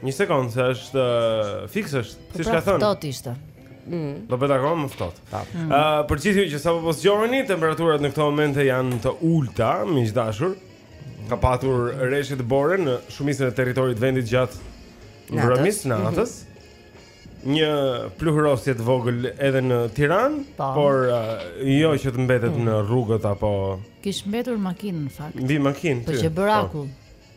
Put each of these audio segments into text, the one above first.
Një sekond, se është uh, fiks është, po siç pra, ka thënë. Po ftohtë ishte. Mm. Do bëhet akoma më ftohtë. Ëh, mm. uh, për gjithë ju që sapo po zgjoheni, temperaturat në këto momente janë të ulta, miq të dashur. Ka patur reshjet bore në shumicën e territorit të vendit gjatë mbrëmjes mhm. natës. Mm -hmm. Një pluhurosje të vogël edhe në Tiranë, po. por uh, jo që të mbetet mm. në rrugët apo Kish mbetur mbi makinë në fakt. Mbi makinë. Po që bëraku. Po.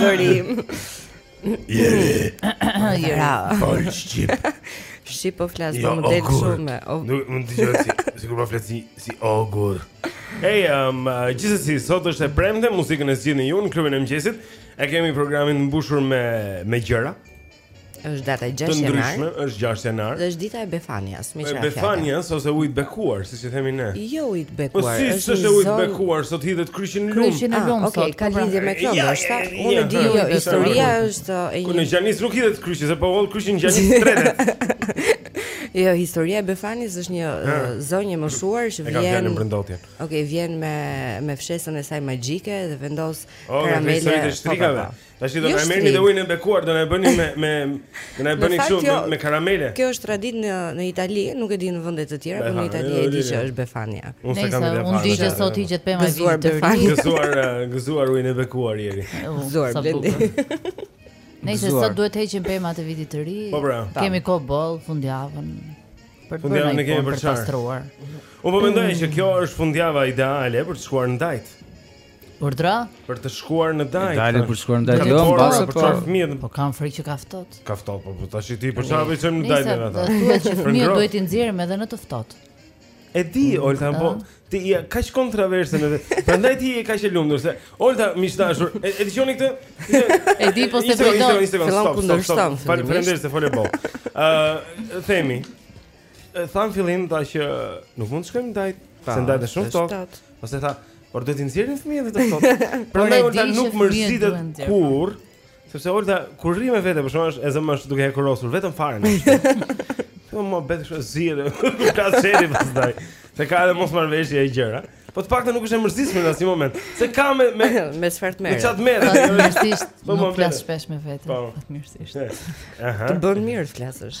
Zëri im. Jeri. Jera. Po shqip. Shqip po flas, jo, po më del shumë. Nuk mund të dëgjoj si sikur po flas si si ogur. Hey, um, uh, gjithsesi sot është e premte, muzikën e zgjidhni ju në klubin e mëngjesit. E kemi programin të mbushur me me gjëra. Është data 6 janar. Ndryshme, është 6 janar. Dhe është dita e Befanias, meqenëse? Befanias ose uji i bekuar, siç e themi ne. Jo uji i bekuar, po si është uji i bekuar, sot hidhet kryqi në lum. Kryqi në ah, lum sot. Okej, ka lidhje me këtë, është. Unë e di, jo, historia është e një. Ku në Gjanicë nuk hidhet kryqi, se po hodhe kryqin në Gjanicë tretet. Jo, historia e Befanis është një zonjë e moshuar që vjen. E ka vjen në brendotjen. Okej, vjen me me fshesën e saj magjike dhe vendos oh, karamele. Okej, historia e shtrikave. Po, po, po. Tash do na merrni dhe ujin e bekuar, do na e bëni me me do na e bëni kështu me, me karamele. Kjo është traditë në në Itali, nuk e di në vende të tjera, por në Itali e di që është befania. Unë s'e kam idenë. Unë di që sot hiqet pema e vitit të ri. Gëzuar, gëzuar ujin e bekuar Jeri. Gëzuar Blendi. Nëse sot duhet të heqim pemët e vitit të ri, po, pra. kemi kohë boll fundjavën. Për të bërë një kohë për të pastruar. Unë po mendoj që kjo është fundjava ideale për të shkuar në Dajt. Urdhëro? Për të shkuar në Dajt. Ideale për të shkuar në Dajt. Jo, mbase për çfarë fëmijët? Po kam frikë që ka ftohtë. Ka ftohtë, po, po tash ti për çfarë vemi në Dajt me ata? Duhet që fëmijët duhet të nxjerrim edhe në të ftohtë. E di, mm, Olta, po ti je kaq kontroverse në vete. Prandaj ti je kaq e lumtur se Olta miq të dashur. E dëgjoni këtë? E di po se po do. Fillon kundërshtam. Faleminderit se fole po. Ë, themi. E tha në fillim tha që nuk mund të shkojmë në Dajt, se në Dajt shumë ftohtë. Pastaj tha, por duhet të nxjerrim fëmijët në të ftohtë. Prandaj Olta nuk mërzitet kurrë, sepse Olta kur rri me vete, për shembull e zëmë, është duke hekurosur vetëm fare. Po më bëhet kështu zgjidhje, ka sherr pastaj. Se ka edhe mosmarrëveshje e gjëra. Po të paktën nuk është e mërzitur në asnjë moment. Se ka me me me çfarë të merret. Me çfarë të merret? Sigurisht. Po më flas shpesh me veten. Po. Sigurisht. Aha. Të bën mirë të flasësh.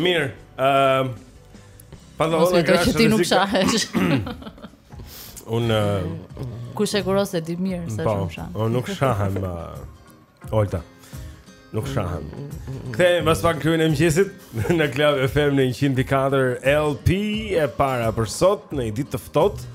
Mirë, ëm uh, Pantallona grasha që ti nuk shahesh. Un uh, ku siguros e di mirë se shumë shahem. Po, nuk shahem. Uh, Olta. Nuk shahem. Kthehet pas pak Klubi i mëngjesit në Club FM në 104 LP e para për sot në një ditë të ftohtë.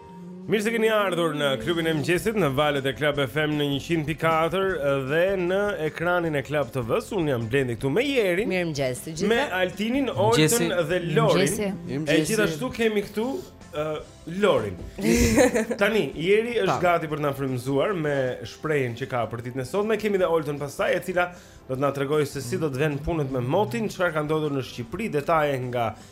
Mirë se keni ardhur në klubin e mëngjesit në valët e Club FM në 100.4 dhe në ekranin e Club TV-së. Unë jam Blendi këtu me Jerin. Mirë mëngjes të gjithëve. Me Altinin, Oltën dhe Lorin. E gjithashtu kemi këtu uh, Lorin. Tani Jeri është pa. gati për të na frymëzuar me shprehjen që ka për ditën e sotme. Kemi dhe Oltën pastaj e cila do të na tregojë se si do të venë punët me motin, çfarë ka ndodhur në Shqipëri, detaje nga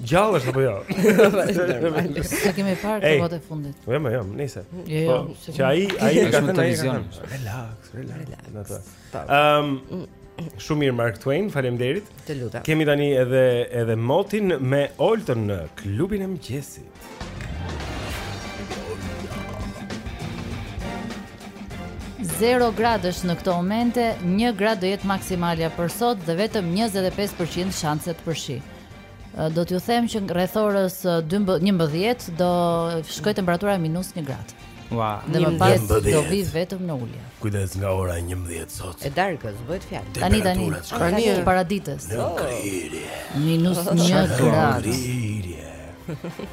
Gjallë është apo jo? Sa kemi parë këtë botë fundit. Po jam, jam, nice. Jo, jo, po, që ai, ai ka thënë ai. Relax, relax. Ehm, shumë mirë Mark Twain, faleminderit. Të lutem. Kemi tani edhe edhe motin me Oltën në klubin e mëngjesit. Zero gradë është në këto momente, një gradë do jetë maksimalja për sot dhe vetëm 25% shanset për shi. Do t'ju them që rreth orës 11 do shkojë temperatura minus 1 gradë. Ua, dhe më pas do vi vetëm në ulje. Kujdes nga ora 11 sot. E darkës bëhet fjalë. Tani tani, tani paraditës. Ngriri. Minus 1 gradë.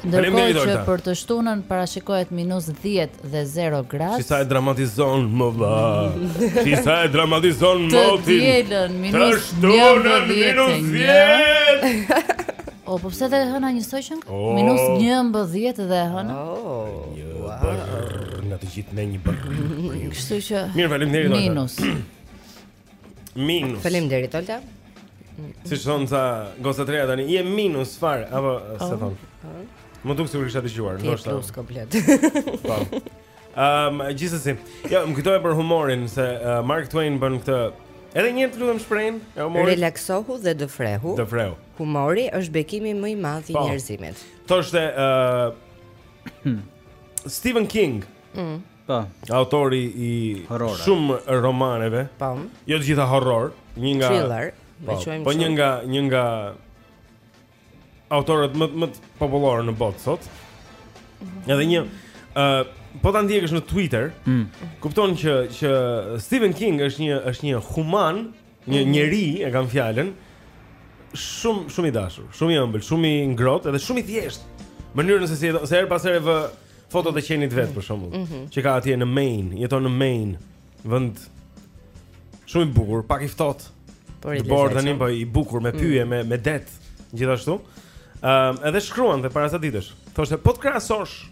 Ndërkohë që për të shtunën parashikohet minus 10 dhe 0 gradë. Si sa e dramatizon mo vlla. Si sa e dramatizon më ti. Të dielën minus 11 minus 10. O po pse dhe e hëna një soi qen? Oh. Minus 11 dhe e hëna. Oh. Wow. Në të gjithë me një bërë. Kështu që Mirë, faleminderit. Minus. Minus. Faleminderit Olta. Si thonë këto goca të reja tani, je minus fare apo oh. s'e thonë. Oh. Më duk sikur kisha dëgjuar, ndoshta. Ti plus komplet. Po. Ehm, um, gjithsesi. Jo, më kujtove për humorin se uh, Mark Twain bën këtë Edhe një herë të lutem shprehjen e humorit. Relaksohu dhe dëfrehu. Dëfrehu. Humori është bekimi më i madh i po. njerëzimit. Thoshte ë uh, Stephen King. Mm. Po. Autori i horror. shumë romaneve. Po. Jo të gjitha horror, një nga thriller, po, t'i quajmë. Po një nga një nga autorët më më popullorë në botë sot. Mm -hmm. Edhe një ë uh, po ta ndjekësh në Twitter, mm. kupton që që Stephen King është një është një human, një mhm. njeri, e kam fjalën, shumë shumë i dashur, shumë i ëmbël, shumë i ngrohtë dhe shumë i thjeshtë. Në mënyrën se si se herë pas here vë Fotot e qenit vet për shembull, mm -hmm. që ka atje në Maine, jeton në Maine, vend shumë i bukur, pak i ftohtë. Bie borë tani po i bukur me pyje, mm. me me det, gjithashtu. Ëm uh, edhe shkruante para ca ditësh. Thoshte po të krahasosh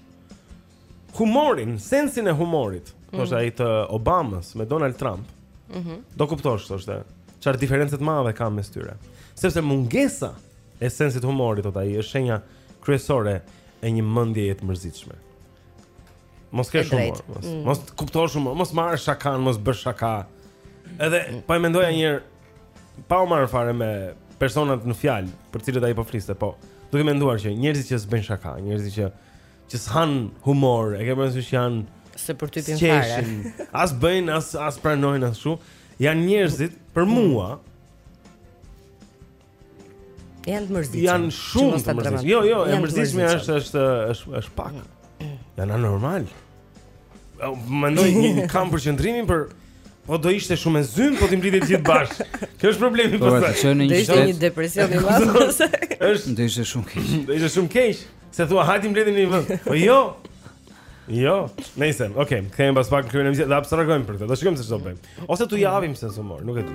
humorin, sensin e humorit, thoshte mm. ai të Obamës me Donald Trump. Mhm. Mm do kuptosh thoshte çfarë diferencë të madhe kanë mes tyre. Sepse mungesa e sensit të humorit thotë ai është shenja kryesore e një mendjeje të mërzitshme. Mos ke shumë, mos, mm. mos kuptoj shumë, mos marr shakan, mos bësh shaka. Edhe mm. po e mendoja një herë pa u marrë fare me personat në fjalë për të cilët ai po fliste, po duke menduar që njerëzit që s'bëjnë shaka, njerëzit që që s'han humor, e ke parasysh që janë se për ty pin fare. As bëjnë, as as pranojnë as shumë. Janë njerëzit për mua Janë të mërzitshëm. Janë shumë të mërzitshëm. Jo, jo, e mërzitshme është është është është pak. Mm. Janë anormal. Mendoj një kam përqendrimin për Po do ishte shumë e zymtë, po t'i mblidhje të gjithë bashkë. Kjo është problemi po, pastaj. Do të ishte një depresion i madh. Është do ishte shumë keq. Do ishte shumë keq. Se thua hajt t'i mbledhim në një vend. Po jo. Jo, nejse. Okej, okay, kemi pas pak kryen e abstrahojmë për këtë. Do shikojmë se ç'do bëjmë. Ose t'ua vëmë se s'u mor, nuk e di.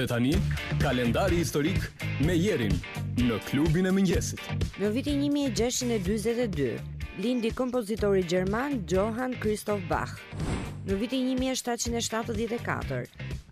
Dhe tani, kalendari historik me Jerin në klubin e mëngjesit. Në vitin 1642, lindi kompozitori gjerman Johann Christoph Bach. Në vitin 1774,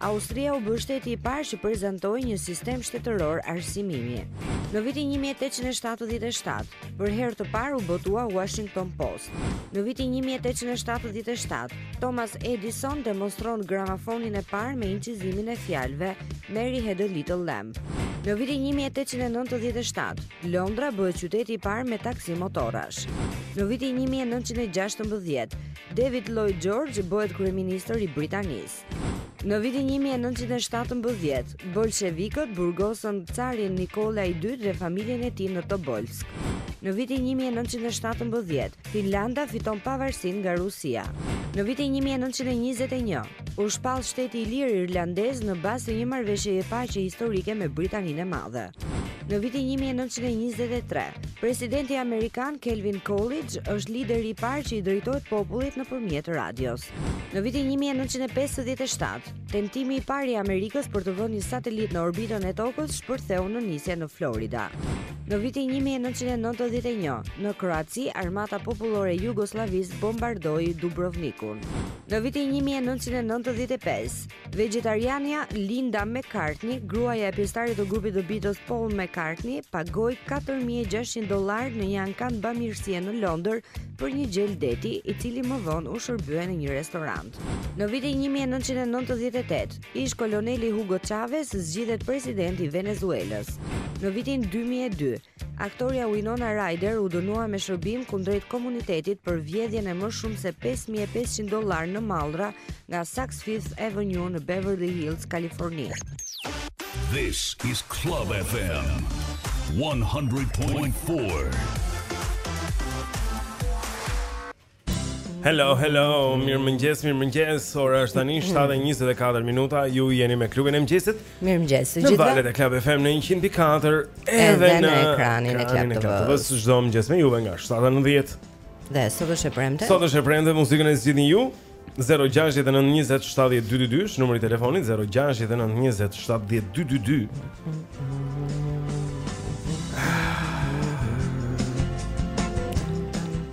Austria u bë shteti i parë që prezantoi një sistem shtetëror arsimimi. Në vitin 1877, Për herë të parë u botua Washington Post. Në vitin 1877, Thomas Edison demonstron gramofonin e parë me incizimin e fjalëve Mary had a little lamb. Në vitin 1897, Londra bëhet qyteti i parë me taksi motorash. Në vitin 1916, David Lloyd George bëhet kryeministër i Britanisë. Në vitin një mijë e nëntëqind e shtatëmbëdhjetë, bolshevikët burgosën carin Nikola i Dytë dhe familjen e tij në Tobolsk. Në vitin një mijë e nëntëqind e shtatëmbëdhjetë, Finlanda fiton pavarësinë nga Rusia. Në vitin një mijë e nëntëqind e njëzet e një, u shpall shteti i lirë irlandez në bazë të një marrëveshjeje paqe historike me Britaninë e Madhe. Në vitin një mijë e nëntëqind e njëzet e tre, presidenti amerikan Calvin Coolidge është lideri i parë që i drejtohet popullit nëpërmjet radios. Në vitin 1957, tentimi i parë i Amerikës për të vënë një satelit në orbitën e Tokës shpërtheu në nisje në Florida. Në vitin 1991, në Kroaci, Armata Popullore e Jugosllavisë bombardoi Dubrovnikun. Në vitin 1995, vegjetarianja Linda McCartney, gruaja e pjesëtarit të grupit të Beatles Paul McCartney, pagoi 4600 dollarë në një ankan bamirësie në Londër për një gjel deti i cili më vonë u shërbye në një restorant. Në vitin 1998, ish koloneli Hugo Chavez zgjidhet president i Venezuelës. Në vitin 2002, aktorja Winona Ryder u dënua me shërbim kundrejt komunitetit për vjedhjen e më shumë se 5500 dollarë në mallra nga Saks Fifth Avenue në Beverly Hills, Kaliforni. This is Club FM 100.4. Hello, hello. Mirëmëngjes, mirëmëngjes. Ora është tani 7:24 minuta. Ju jeni me klubin e mëngjesit. Mirëmëngjes të Në gjithëve. valët e Club FM në 100.4 edhe, Edhe në ekranin e Club TV. TV-s. Çdo mëngjes me juve nga 7-10. Dhe sot është e premte. Sot është e premte, muzikën e zgjidhni ju. 0-6-9-27-2-2-2 Është numri i telefonit 0-6-9-27-2-2-2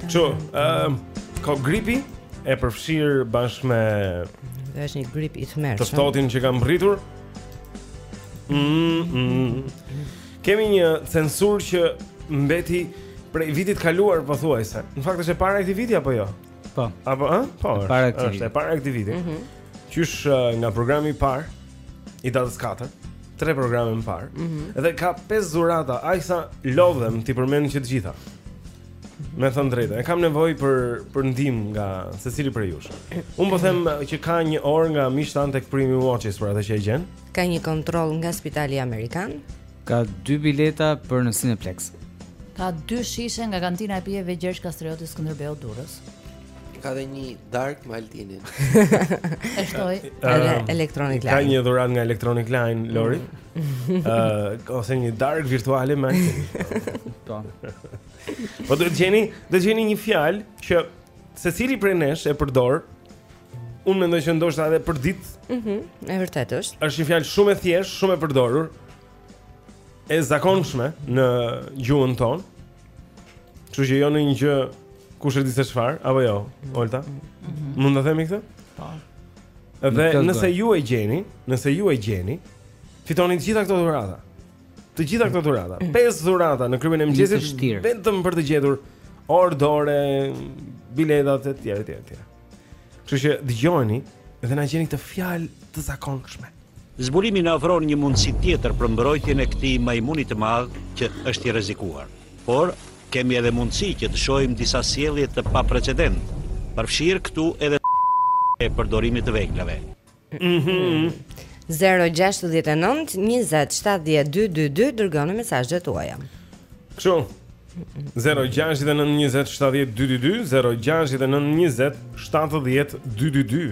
Kjo, uh, ehm, ka gripi e përfshirë bashkë me Dhe është një grip i tmerrshëm Të ftohtin që ka mbërritur mm -mm. Kemi një censurë që mbeti prej vitit të kaluar pothuajse. Në fakt është e para e këtij viti apo jo? Po. Apo ë? Po. E para e këtij viti. Është e para e këtij viti. Mhm. Mm Qysh uh, nga programi i parë i datës 4, tre programe më parë. Mm -hmm. Dhe ka pesë dhurata, aq sa lodhem t'i përmend që të gjitha. Me thënë të drejtën, kam nevojë për për ndihmë nga secili prej jush. Unë po them uh, që ka një orë nga miqtë tanë tek Primi Watches për atë që e gjen. Ka një kontroll nga Spitali Amerikan. Ka dy bileta për në Cineplex. Ka dy shishe nga kantina e pijeve Gjergj Kastrioti Skënderbeu Durrës. Ka dhe një darkë me Altinin. E shtoj. Edhe ehm, Electronic Line. Ka një dhuratë nga Electronic Line Lori. Ëh, mm. uh, ose një darkë virtuale me Altinin. Po. Po do të gjeni, do të gjeni një fjalë që secili prej nesh e përdor Unë mendoj që ndoshta edhe për ditë. Mhm, mm e vërtetë është. Është një fjalë shumë e thjeshtë, shumë e përdorur. E zakonshme në gjuhën tonë. Kështu që jo ndonjë gjë kushedi se çfarë, apo jo, Olta. Mm -hmm. Mund ta themi këtë? Po. Dhe nëse ju e gjeni, nëse ju e gjeni, fitoni të gjitha këto dhurata. Të gjitha këto dhurata. Mm. Pesë dhurata në klubin e mëngjesit vetëm për të gjetur orë dore, biletat e tjera e tjera. Kështu që dëgjojeni dhe na gjeni këtë fjalë të zakonshme. Zbulimi na ofron një mundësi tjetër për mbrojtjen e këtij majmunit të madh që është i rrezikuar. Por kemi edhe mundësi që të shohim disa sjellje të paprecedent, përfshirë këtu edhe e përdorimit të veglave. 0-6-19-27-12-22 Dërgoni mesazhet tuaja Kështu 0-6-19-27-12-22 0-6-19-27-12-22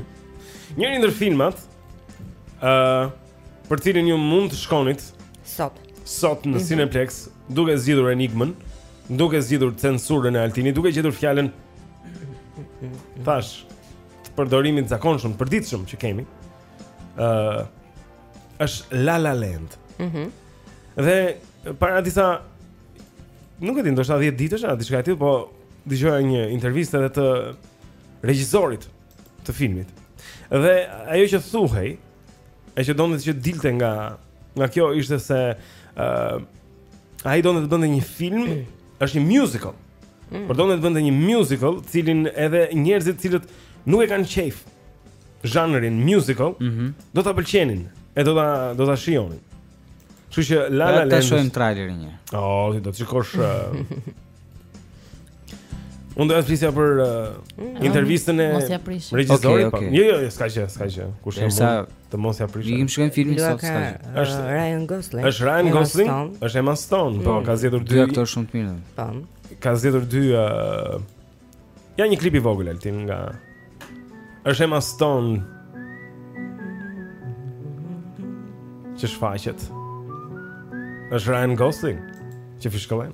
Njëri ndër filmat uh, Për cilin ju mund të shkoni Sot Sot në mm -hmm. Cineplex Duke zgjidhur enigmën Duke zgjidhur censurën e Altinit Duke gjetur fjalën thashë të përdorimit zakonshëm, përditshëm që kemi, ë uh, është La La Land. Mhm. Mm dhe para disa nuk e di, ndoshta 10 ditësh, a diçka e tillë, po dëgjoja një intervistë edhe të regjisorit të filmit. Dhe ajo që thuhej, e që donte, që dilte nga nga kjo ishte se ë uh, ai donte të bënte një film Është një musical. Mm. Por donte të bënte një musical, të cilin edhe njerëzit të cilët nuk e kanë qejf zhanrin musical, mm -hmm. do ta pëlqenin, e do ta do ta shijonin. Kështu që La La Land. Ta shohim trailerin një. Oh, ti do të shikosh. Unë do të flisja për uh, mm. intervistën e regjisorit. Okay, okay. Po. Jo, jo, jo, s'ka gjë, s'ka gjë. Kush e mund? Të mos ja prishë. Ikim shikojmë filmin sot, s'ka. Është uh, Ryan Gosling. Është Ryan Gosling. Është Emma Stone. Po, mm. ka zgjedhur dy aktorë shumë të mirë. Po. Ka zgjedhur dy uh, Ja një klip i vogël altin nga Është Emma Stone. Që shfaqet. Është Ryan Gosling që fishkëllen.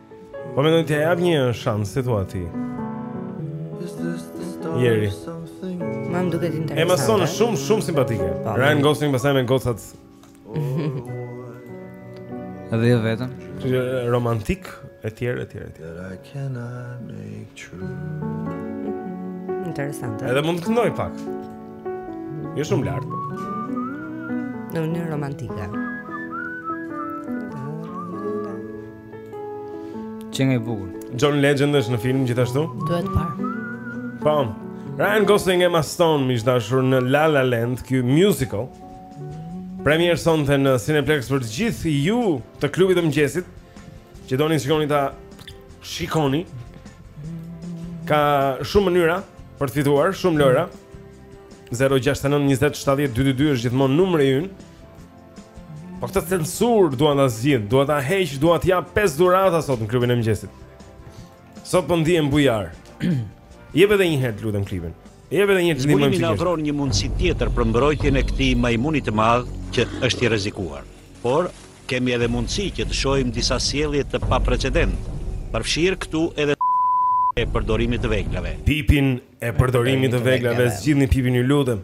Po mendoj t'ia jap një shans si thua ti. Jeri. Mua më duket interesante. Emma Stone shumë shumë simpatike. Po. Ryan Gosling pastaj me gocat. Edhe jo vetëm. Romantik etj etj etj. Interesante. Edhe mund të këndoj pak. Jo shumë lart. Në mënyrë romantike. Skenë e bukur. John Legend është në film gjithashtu? Duhet parë. Po. Ryan Gosling, Emma Stone mish dashur në La La Land, ky musical. Premierë sonte në Cineplex për të gjithë ju të klubit të mëngjesit që doni të shikoni ta shikoni. Ka shumë mënyra për të fituar, shumë lojra. 069 20 70 222 është gjithmonë numri ynë. Po këtë censurë dua ta zgjidh, dua ta heq, dua të jap pesë dhurata sot në klubin e mëngjesit. Sot po ndihem bujar. Jep edhe një herë, lutem klipin. Jep edhe një herë klipin. Zbulimi na ofron një mundësi tjetër për mbrojtjen e këtij majmuni të madh që është i rrezikuar. Por kemi edhe mundësi që të shohim disa sjellje të paprecedent, përfshirë këtu edhe e përdorimit të veglave. Pipin e përdorimit të veglave, zgjidhni pipin ju lutem.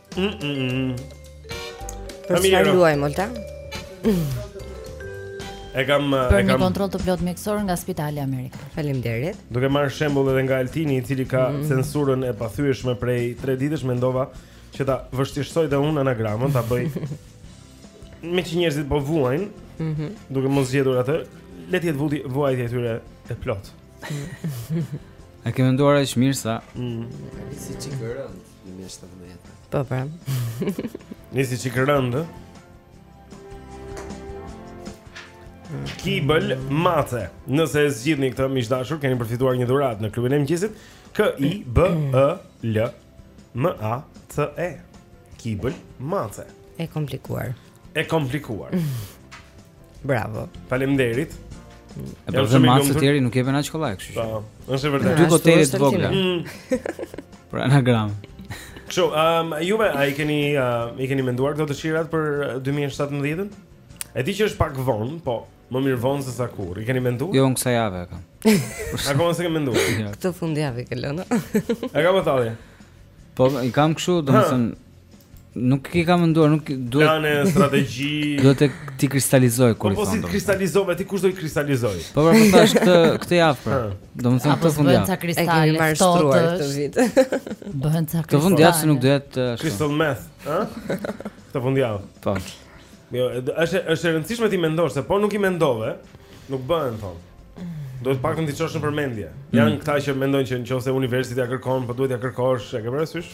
Mm -mm -mm. Për çfarë jo. luajmë Olta? E kam e kam një kontroll të plot mjekësor nga Spitali Amerik. Faleminderit. Duke marrë shembull edhe nga Altini i cili ka mm -hmm. censurën e pathyeshme prej 3 ditësh mendova që ta vështirësoj dhe unë anagramën ta bëj meqë njerëzit po vuajnë, mm -hmm. duke mos zgjedhur atë, le të jetë vuti vuajtja e tyre e plot. A ke menduar aq mirë sa? Mm. Nisi çik rëndë? 2017. Po pra. Nisi çik rëndë. Kibel Mate. Nëse e zgjidhni këtë miq të dashur, keni përfituar një dhuratë në klubin e mëngjesit. K I B E L M A T E. Kibel Mate. E komplikuar. e komplikuar. Bravo. Faleminderit. E po dhe masë të tjeri nuk jepen aq kollaj, kështu që. Po, është e vërtetë. Dy hotele të vogla. Mm. Për anagram. Kështu, um, juve a i keni uh, i keni menduar këto dëshirat për 2017-ën? E di që është pak vonë, po më mirë vonë se sa kurrë. I keni menduar? Jo, unë kësaj jave e kam. Akoma s'e kam menduar. Këtë fundjavë ke, Lona. Ma ka më thjeshtë? Po i kam kështu, domethënë Nuk e kam menduar, nuk duhet. Kam strategji. Duhet t'i kristalizoj kur i thonë. Po s'i kristalizove, ti kush do i kristalizoj? Po pra, po thash këtë këtë javë. Pra. Domethënë këtë fund javë. E kemi marrë shtruar këtë vit. Bëhen ca kristale. Këtë fund javë se nuk duhet të ashtu. Crystal meth, ha? Këtë fund javë. Po. Jo, është është e rëndësishme t'i mendosh se po nuk i mendove, nuk bëhen thonë. Do të paktën t'i çosh nëpër mendje. Mm. Janë këta që mendojnë që nëse universit ia kërkon, po duhet t'ia kërkosh, e ke parasysh?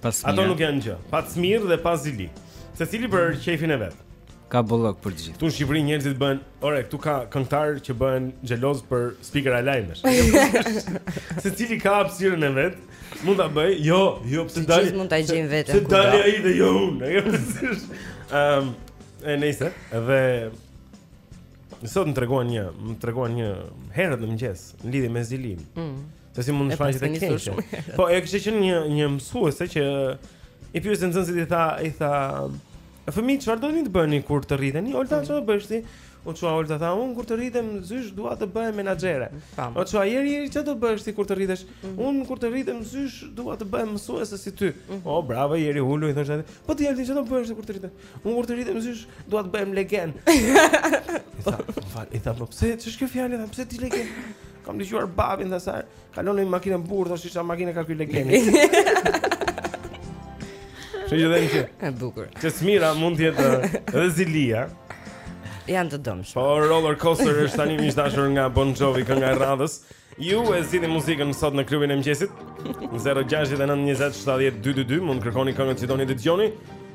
Pa smirë. Ato nuk janë gjë. Pa smirë dhe pa zili. Secili për mm. qejfin e vet. Ka bollok për gjithë. Këtu në Shqipëri njerëzit bëhen, ore, këtu ka këngëtarë që bëhen xhelozë për spikera lajmesh. Secili ka hapësirën e vet. Mund ta bëj? Jo, jo, pse dali? Ti mund ta gjejmë vetëm. Se dali ai dhe jo unë. Ehm, e nejse, dhe sot më treguan një, më treguan një herët në mëngjes, në lidhje me zilinë. Mhm. Se si mund të shfaqet te kush. Po, e kishte qenë një, një mësuese që i pyeste nxënësit i tha, i tha, fëmijë, çfarë doni të bëheni kur të rriteni? Olta, mm. ç'do bëhesh ti? U çua Olta tha, unë kur të rritem zysh, dua të bëhem menaxhere. U çua Jeri, Jeri, ç'do bëhesh ti kur të rritesh? Mm. Unë kur të rritem zysh, dua të bëhem mësuese si ty. Mm. O, bravo, Jeri, ulu, i thoshte atij. Po ti Jeri, ç'do bëhesh ti kur të rritesh? Unë kur të rritem zysh, dua të bëhem legen. I tha, i tha, po, pse, ç'është kjo fjalë, i tha, pse ti legen? Kam dëgjuar babin thashë, kalon me makinë burri, thoshte çfarë makine ka ky legeni. Çe ju dënë që? E bukur. Që smira mund të jetë edhe zilia. Janë të dëmshme. Po roller coaster është tani miq të dashur nga Bon Jovi kënga e radhës. Ju e zgjidhni muzikën sot në klubin e mëngjesit. 069 20 70 222 mund të kërkoni këngët që doni të dëgjoni.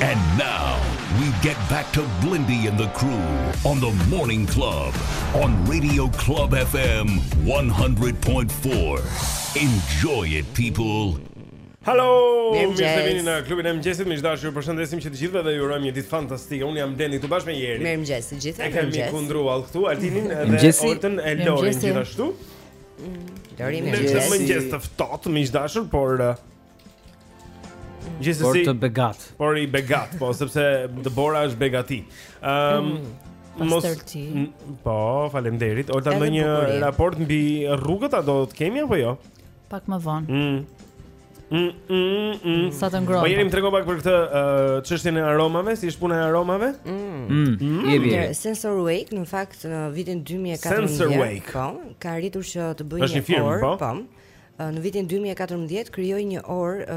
And now we get back to Blendi and the crew on the morning club on radio club FM 100.4 enjoy it people. Hello, mirë se vini në klubin e mëngjesit. Miq të dashur, ju përshëndesim që të gjithëve dhe ju urojmë një ditë fantastike. Unë jam Blendi këtu bashkë me Jerin. Mirëmëngjes të gjithëve. Ne kemi kundruall këtu Altinin dhe Ortën e Lorin gjithashtu. Lorin, mirëmëngjes. Mirëmëngjes të ftohtë, miq të dashur, por uh, Gjithsesi, por të begatë. Por i begatë, po sepse dëbora është begati. Ëm um, Mos Po, faleminderit. Orta ndonjë raport mbi rrugët a do të kemi apo jo? Pak më vonë. Mm. Mm, mm, mm, mm. Sa të ngrohtë. Po Jeri më trego pak për këtë çështjen uh, e aromave, si është puna e aromave? Mm. Mm. mm. mm. Sensor Wake në fakt në vitin 2014 po, ka arritur që të bëjë një firmë, orë, po. po Në vitin dy mijë e katërmbëdhjetë krijoi një orë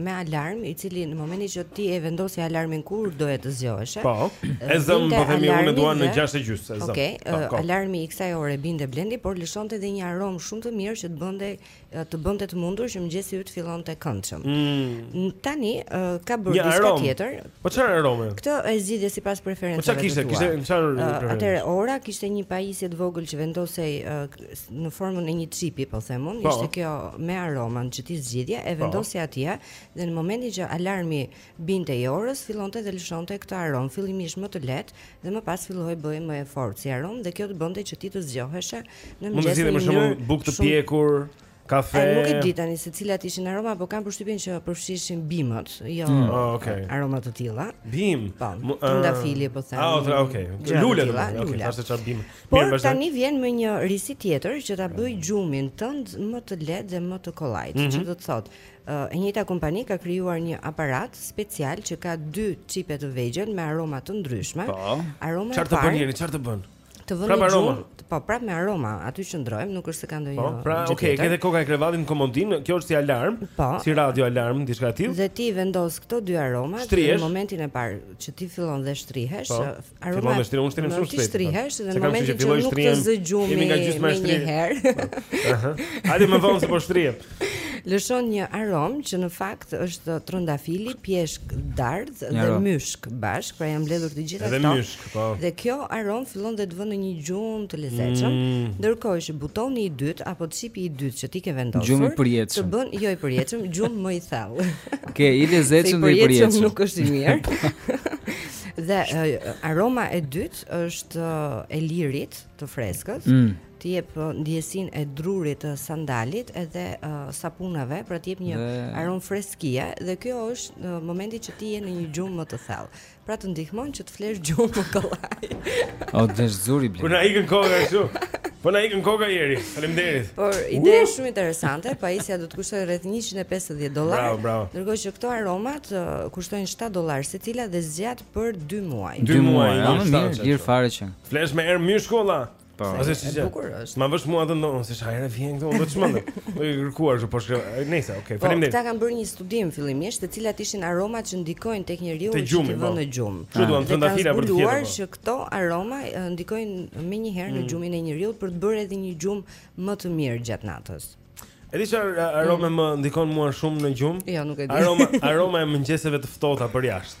me alarm, i cili në momentin që ti e vendosje alarmin kur doje të zgjoheshe. Po. E zëm po themi unë dua në 6:30, e zëm. Okej, po, po. alarmi i kësaj ore binte Blendi, por lëshonte edhe një aromë shumë të mirë që të bënte të bënte të mundur që mëngjesi yt të fillonte këndshëm. Mm. Tani ka bërë diçka tjetër. Po çfarë arome? Këtë e zgjidhje sipas preferencave. Po çfarë kishte? Kishte çfarë? Atëherë ora kishte një pajisje të vogël që vendosej në formën e një çipi, po them unë, po. ishte kjo me aromën që ti zgjidhje e po. vendosje atje dhe në momentin që alarmi binte i orës, fillonte dhe lëshonte këtë aromë fillimisht më të lehtë dhe më pas fillon bëhej më e fortë si aromë dhe kjo të bënte që ti të zgjoheshe në mëngjes. Mund të zgjidhim për shembull bukë të pjekur, Kafe. E, nuk e di tani se cilat ishin aromat, por kam përshtypjen që përfshishin bimët, jo mm. oh, okay. aroma të tilla. Bim. Po. Trëndafili po them. Ah, ah okay. Lule do të thotë, thashë çfarë bime. Por Mirë, tani vjen me një risi tjetër që ta bëjë gjumin tënd më të lehtë dhe më të kollajtë, mm -hmm. që do të thotë e njëjta kompani ka krijuar një aparat special që ka dy çipe të vegjël me aroma të ndryshme. Po. Aroma e parë. Çfarë të bën? Çfarë të bën? Të vë në gjumë, po prap me aroma, aty qëndrojmë, nuk është se ka ndonjë. Po, pra, okay, ke te koka e krevatit në komodinë, kjo është si alarm, po, si radio alarm diçka e tillë. Dhe ti vendos këto dy aroma në momentin e parë që ti fillon dhe shtrihesh, po, aroma. Fillon dhe shtrihesh, unë shtrihem shumë shpejt. Ti shtrihesh dhe në momentin që nuk të zë gjumi. Kemi nga gjysmë me shtrihen. Aha. Hajde më vonë se po shtrihem. Lëshon një aromë që në fakt është trëndafili, pjeshkë, dardhë dhe myshk bashkë, pra janë mbledhur të gjitha këto. Dhe myshk. Po. Dhe kjo aromë fillon dhe të vë në një gjumë të lezetshëm, mm. ndërkohë që butoni i dytë apo cipi i dytë që ti ke vendosur, gjumë i përjetshëm. Të bën jo i përjetshëm, gjumë më i thellë. Okej, okay, i lezetshëm dhe i përjetshëm. Nuk është i mirë. dhe uh, aroma e dytë është uh, e lirit të freskët. Mm të jep uh, ndjesinë e drurit të sandalit edhe uh, sapunave, pra të jep një dhe... aromë freskie dhe kjo është uh, momenti që ti je në një gjumë më të thellë. Pra të ndihmon që të flesh gjumë më kollaj. O desh zuri blen. Po na ikën koka kështu. Po na ikën koka Jeri. Faleminderit. Por ide është shumë interesante, pajisja do të kushtojë rreth 150 dollarë. Bravo, bravo. Ndërkohë që këto aromat uh, kushtojnë 7 dollarë secila dhe zgjat për 2 muaj. 2 muaj, më mirë, lirë fare qe. Flesh me erë myshk, Olta. Po. Asaj, asgjë. Bukur është. Ma vësh mua atë në dhomë, se s'ka ajër vjen këtu, unë do të çmendem. Do i kërkuar kështu po shkruaj. Ai, Nëse, okay, Po, faleminderit. këta kanë bërë një studim fillimisht, të cilat ishin aromat që ndikojnë tek njeriu Te gjumi, të po. vënë në gjumë. Kështu duan, Dhe kanë trëndafila për të zbuluar tjetër, po. që këto aroma e, ndikojnë menjëherë në Mm. gjumin e njeriut për të bërë edhe një gjumë më të mirë gjatë natës. E di çfarë a- arome më ndikon mua shumë në gjumë? Mm. Jo, nuk e di. Aroma, aroma e mëngjeseve të ftohta përjashta.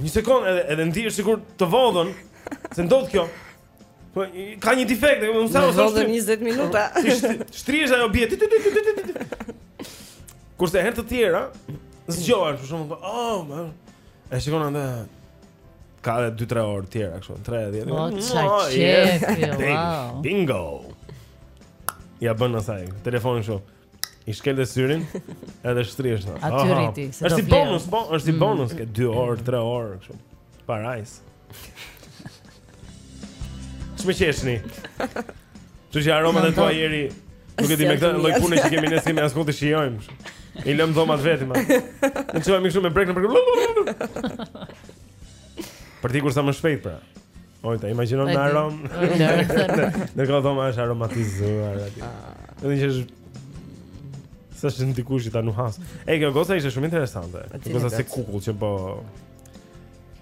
Një sekondë, edhe edhe ndihesh sikur të vodhën. Se ndodh kjo. Po ka një defekt, unë sa ose është 20 minuta. Shtrihesh ajo bie. Kurse herë të tjera zgjohesh për shembull, oh, më. E shikon orën ka 2-3 orë të tjera kështu, 30. Oh, wow. Bingo. Ia bën pastaj, telefonit kështu. I shkel dhe syrin Edhe shtrihesh Aty ah, rriti ah. është si bonus po, është si mm. bonus Ke 2 orë, 3 orë kështu. Parajsë Ça më qeshni Që që aroma dhe tua jeri Nuk e di me këta lloj pune që kemi ne s'kemi as kur të shijojmë I lëmë dhomat vetëm Në që me kështu me brekë në përkër Për ti kur sa më shpejt pra Olta, imagjinon me aromë. Ndërkohë dhoma është aromatizuar aty. Do të jesh s'është dikush që ta nuhasë. Ej, kjo goca ishte shumë interesante. Goca si kukull që po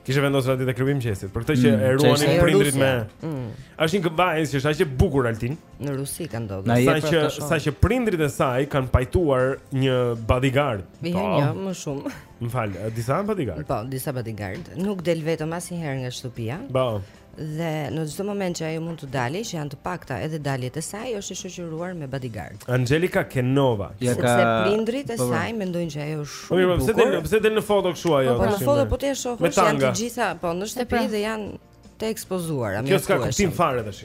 E kishe vendosur aty te klubi mëngjesit, për këtë që mm, e ruanin prindërit me. Mm. Është një vajzë që është aq e bukur Altin. Në Rusi ka ndodhur. Sa që sa që prindërit e saj kanë pajtuar një bodyguard. Po, më shumë. Më fal, disa bodyguard. Po, disa bodyguard. Nuk del vetëm asnjëherë nga shtëpia. Po. Dhe në çdo moment që ajo mund të dalë, që janë të pakta edhe daljet e saj, është e shoqëruar me bodyguard. Angelica Kenova. Ja ka sepse prindërit e po, po. saj mendojnë që ajo është shumë e bukur. Po, pse del, pse del në foto kështu ajo? Po, po në foto po të shohësh janë të gjitha, po në shtëpi dhe janë Të ekspozuara, më thua. Kjo s'ka kuptim fare tash.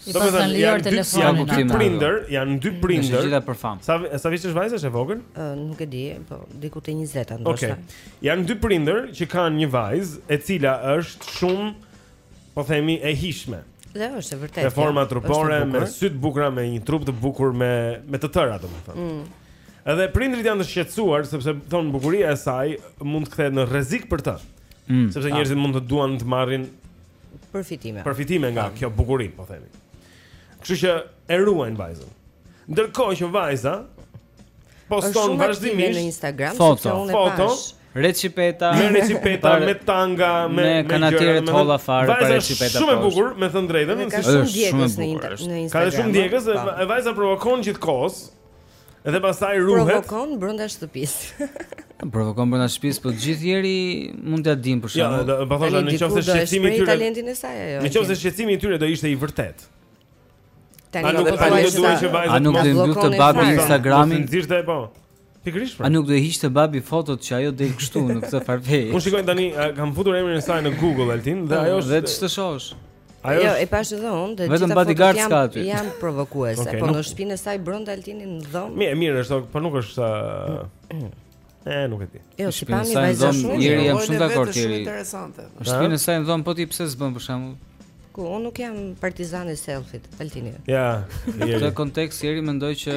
Domethënë janë dy si janë dy prindër, janë dy prindër. Është gjithë për fam. Sa sa vjeç është vajza e vogël? Ë nuk e di, po diku te 20-ta ndoshta. Okej. Janë dy prindër që kanë një vajzë e cila është shumë po themi e hijshme. Dhe është e vërtetë. Me forma trupore, me sy të bukur, me një trup të bukur me me të tëra domethënë. Mm. Edhe prindërit janë të shqetësuar sepse thon bukuria e saj mund të kthehet në rrezik për të. Mm. Mm, sepse ah. njerëzit mund të duan të marrin përfitime. Përfitime nga kjo bukuri, po themi. Kështu që e ruajnë vajzën. Ndërkohë që vajza poston vazhdimisht në Instagram foto, foto, recipeta, me recipeta, me tanga, me me kanotiere të holla fare, pa recipeta. Shumë e bukur, me thënë drejtën, është shumë e bukur. Ka shumë ndjekës, dhe vajza provokon gjithë kohës. Edhe pastaj ruhet. Provokon brenda shtëpisë. Provokon brenda shtëpisë, po gjithë njeri mund ta dimë për shkak. Ja, po thonë në qoftë se shqetësimi i tyre. Talentin e saj ajo. Në qoftë se shqetësimi i tyre do ishte i vërtet. Tani do të thonë se duhet të vajzë. A nuk do të mbyllte babi Instagramin? Sigurisht po. Pikërisht. Pra. A nuk do të hiqte babi fotot që ajo del kështu në këtë farfej. Unë shikoj tani kam futur emrin e saj në Google Altin dhe ajo është vetë ç'të shohësh. Ajo jo, e pashë dhe unë, të gjitha fotot janë, janë provokuese, okay, po nuk... në shtëpinë e saj brënda Altini në dhomë. Mirë, mirë, është, po nuk është sa... E, nuk e di. Jo, si pa një vajzë shumë, shumë, jeri jam shumë dakord ti jeri. Në shtëpinë e saj në dhomë, po ti pse s'bën për shembull? Ku, unë nuk jam partizan e selfit, Altini. Ja, jeri. Në këtë kontekst, jeri mendoj që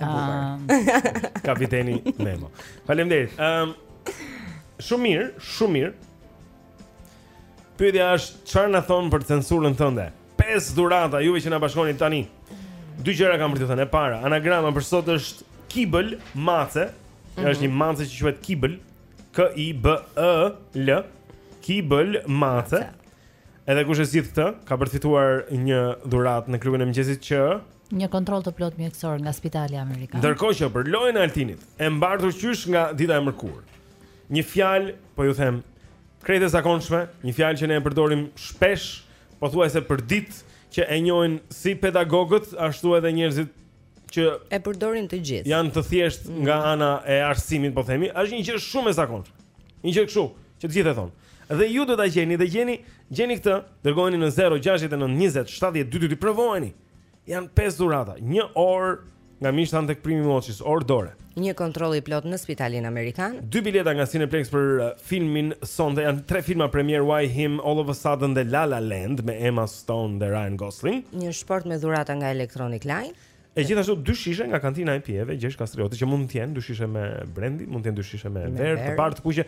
Ah. Kapiteni Nemo. Faleminderit. Ëm um, shumë mirë, shumë mirë. Pyetja është çfarë na thon për censurën tënde? Pesë dhurata juve që na bashkoni tani. Dy gjëra kam për të thënë. E para, anagrama për sot është Kibel Mace. Mm -hmm. Është një mace që quhet Kibel. K I B E L Kibel Mace. Edhe kush e zgjidh këtë, ka për të fituar një dhuratë në klubin e mëngjesit që një kontroll të plotë mjekësor nga Spitali Amerikan. Ndërkohë që për lojën e Altinit, e mbartur qysh nga dita e mërkurë. Një fjalë, po ju them, krejt e zakonshme, një fjalë që ne e përdorim shpesh, pothuajse për ditë, që e njohin si pedagogët, ashtu edhe njerëzit që e përdorin të gjithë. Janë të thjeshtë nga ana e arsimit, po themi, është një gjë shumë e zakonshme. Një gjë kështu, që të gjithë e thonë. Dhe ju do ta gjeni dhe gjeni, gjeni këtë, dërgojeni në 069 20 70 222, provojeni. Janë 5 dhurata, 1 orë nga mishtan tek Primi Moçis, orë dore. Një kontroll i plotë në Spitalin Amerikan. Dy bileta nga Cineplex për uh, filmin sonte janë tre filma premierë Why Him, All of a Sudden dhe La La Land me Emma Stone dhe Ryan Gosling. Një shportë me dhurata nga Electronic Line. E gjithashtu dy shishe nga kantina e pijeve Gjergj Kastrioti që mund të jenë dy shishe me brandy, mund të jenë dy shishe me verë, të bardhë, të kuqe,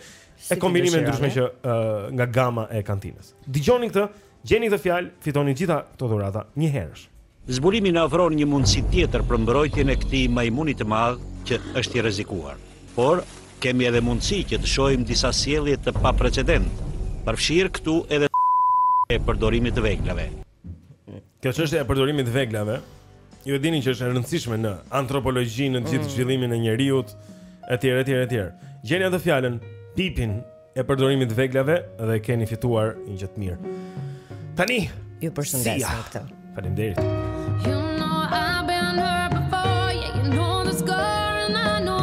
e kombinime të ndryshme që uh, nga gama e kantinës. Dgjoni këtë, gjeni këtë fjalë, fitoni gjitha këto dhurata një herësh. Zbulimi na ofron një mundësi tjetër për mbrojtjen e këtij majmunit të madh që është i rrezikuar. Por kemi edhe mundësi që të shohim disa sjellje të paprecedent, përfshirë këtu edhe e përdorimit të veglave. Kjo çështje e përdorimit të veglave, ju e dini që është e rëndësishme në antropologji, në të gjithë mm. zhvillimin e njeriut, etj, etj, etj. Gjeni atë fjalën pipin e përdorimit të veglave dhe keni fituar një gjë të mirë. Tani, ju përshëndes me këtë. Faleminderit. You know I've been hurt before, yeah, you know the score and I know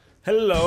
Hello,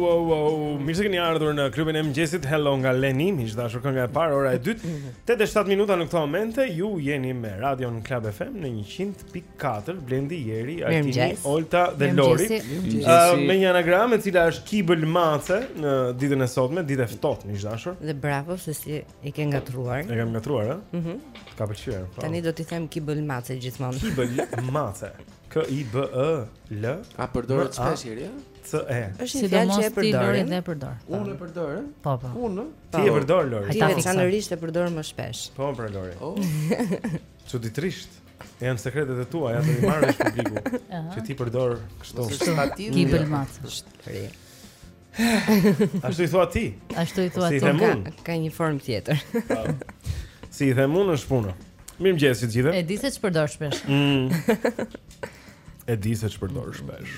wow, wow. Mirë se keni ardhur në klubin e mëngjesit. Hello nga Leni, miq dashur, kënga e parë, ora e dytë. 8 e 7 minuta në këto momente ju jeni me Radion Club FM në 100.4 Blendi Jeri, Altini, Olta dhe Lori. Uh, me një anagramë e cila është Kibël Mace në ditën e sotme, ditë e ftohtë, miq dashur. Dhe bravo se si e ke ngatruar. E kam ngatruar, ë? Mhm. Mm ka pëlqyer. Po. Tani do t'i them Kibël Mace gjithmonë. Kibël Mace. K I B E L M A përdoret shpesh herë? C E. Është një fjalë që e përdor. Unë e përdor. Unë e përdor, ë? Po, po. Unë. Ti e përdor Lori. Ti veçanërisht e përdor më shpesh. Po, pra Lori. Oh. Çuditërisht. E janë sekretet e tua, ja t'i marrë vesh publiku. Që ti përdor kështu. Kibël ma. Ashtu i thua ti. Ashtu i thua ti. Ka një formë tjetër. Si i them unë është puna. Mirëmëngjes të gjithëve. E di se ç'përdor shpesh. Mm. E di se ç'përdor shpesh.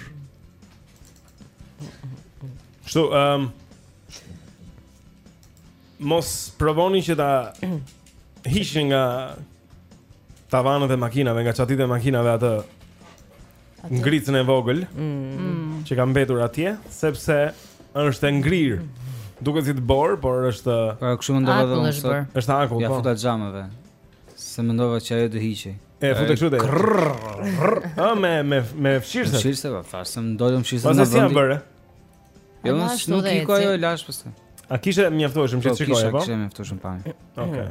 Kështu, ehm um, Mos provoni që ta hiqnit nga tavanet e makinave, nga çatitë e makinave atë ngricën e vogël mm. që ka mbetur atje, sepse është e ngrirë. Duket si dëborë, por është Po kështu mendova dhe unë. Është akull, po. Ia futa xhameve. Se mendova që ajo do hiqej. E futë kështu te. Ah me me me fshirse. Fshirse, po thashë më ngelën fshirset në vend. Sa janë bërë? Jo, nuk i kujoj lash pastaj. A kishe mjaftueshëm që po, shikoje po? Kishe mjaftueshëm pa. Okej.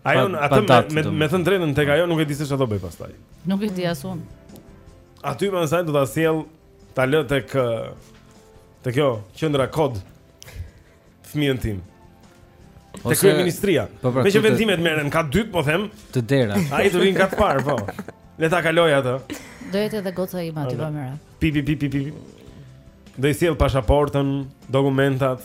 Ja atë me me, me thënë të drejtën tek ajo nuk e di se çfarë do bëj pastaj. Nuk e di as unë. Aty më sa do ta sjell ta lë tek te kjo qendra kot fëmijën tim. Te kryeministria. Po, pra, meqë vendimet të... merren kat dytë, po them, te dera. Ai do vin kat parë, po. Le ta kaloj atë. Do jetë edhe goca ime aty pa mëra. Pi pi pi pi pi. Do i sjell pasaportën, dokumentat,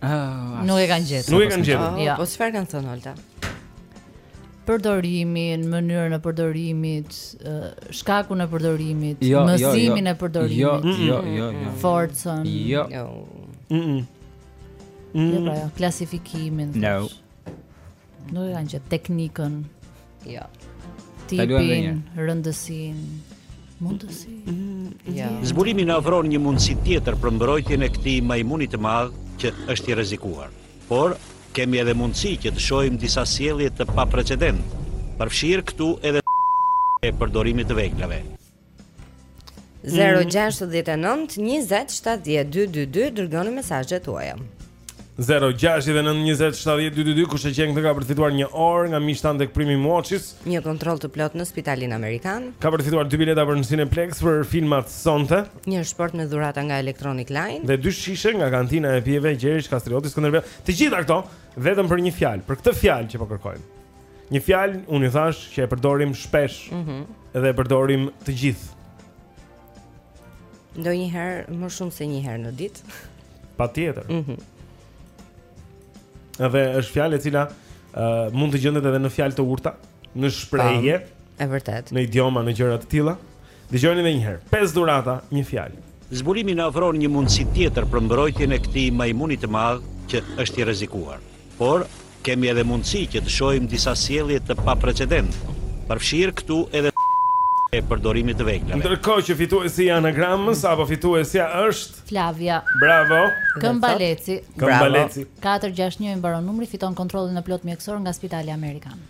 Ah, nuk e kanë gjetur. Nuk e kanë gjetur. Oh, ja. Po çfarë kanë thënë Olta? Përdorimin, mënyrën e përdorimit, shkakun e përdorimit, jo, jo, jo. mësimin jo, e përdorimit. Jo, jo, jo, jo. Forcën. Jo. Jo. Mm. Jo, pra, jo. klasifikimin. No. Nuk e kanë gjet. Teknikën. Jo. Ja. Tipin, rëndësinë, mundësi. Ja. Jo. Zbulimi na ofron një mundësi tjetër për mbrojtjen e këtij majmuni të madhë që është i rrezikuar. Por, kemi edhe mundësi që të shohim disa sjellje të paprecedent, përfshirë këtu edhe e përdorimit të veglave. 0-69-20-70-222 Dërgoni mesazhet tuaja 0-69-20-70-222 Kush e gjen këtë ka përfituar një orë nga mishtan tek Primi Moçis Një kontroll të plotë në spitalin Amerikan Ka përfituar 2 bileta për në Cineplexx për filmat sonte Një shportë me dhurata nga Electronic Line Dhe 2 shishe nga kantina e pijeve Gjergj Kastrioti Skënderbe Të gjitha këto vetëm për një fjalë Për këtë fjalë që po kërkojmë Një fjalë unë i thashë që e përdorim shpesh. Ëh. Mm dhe e përdorim të gjithë. Ndonjëherë më shumë se një herë në ditë. Patjetër. Ëh. Mm dhe është fjalë e cila uh, mund të gjendet edhe në fjalë të urta, në shprehje. E vërtetë. Në idioma, në gjëra të tilla. Dëgjoni edhe një herë, pesë dhurata, një fjalë. Zbulimi na ofron një mundësi tjetër për mbrojtjen e këtij majmuni të madh që është i rrezikuar. Por, kemi edhe mundësi që të shohim disa sjellje të paprecedent, përfshirë këtu edhe e përdorimit të veglave. Ndërkohë që fituesi i anagramës apo fituesja është. Flavia. Bravo. Këmbaleci. Bravo. Këmbaleci. Katër gjashtë një i mbaron numri, fiton kontrollin e plotë mjekësor nga Spitali Amerikan.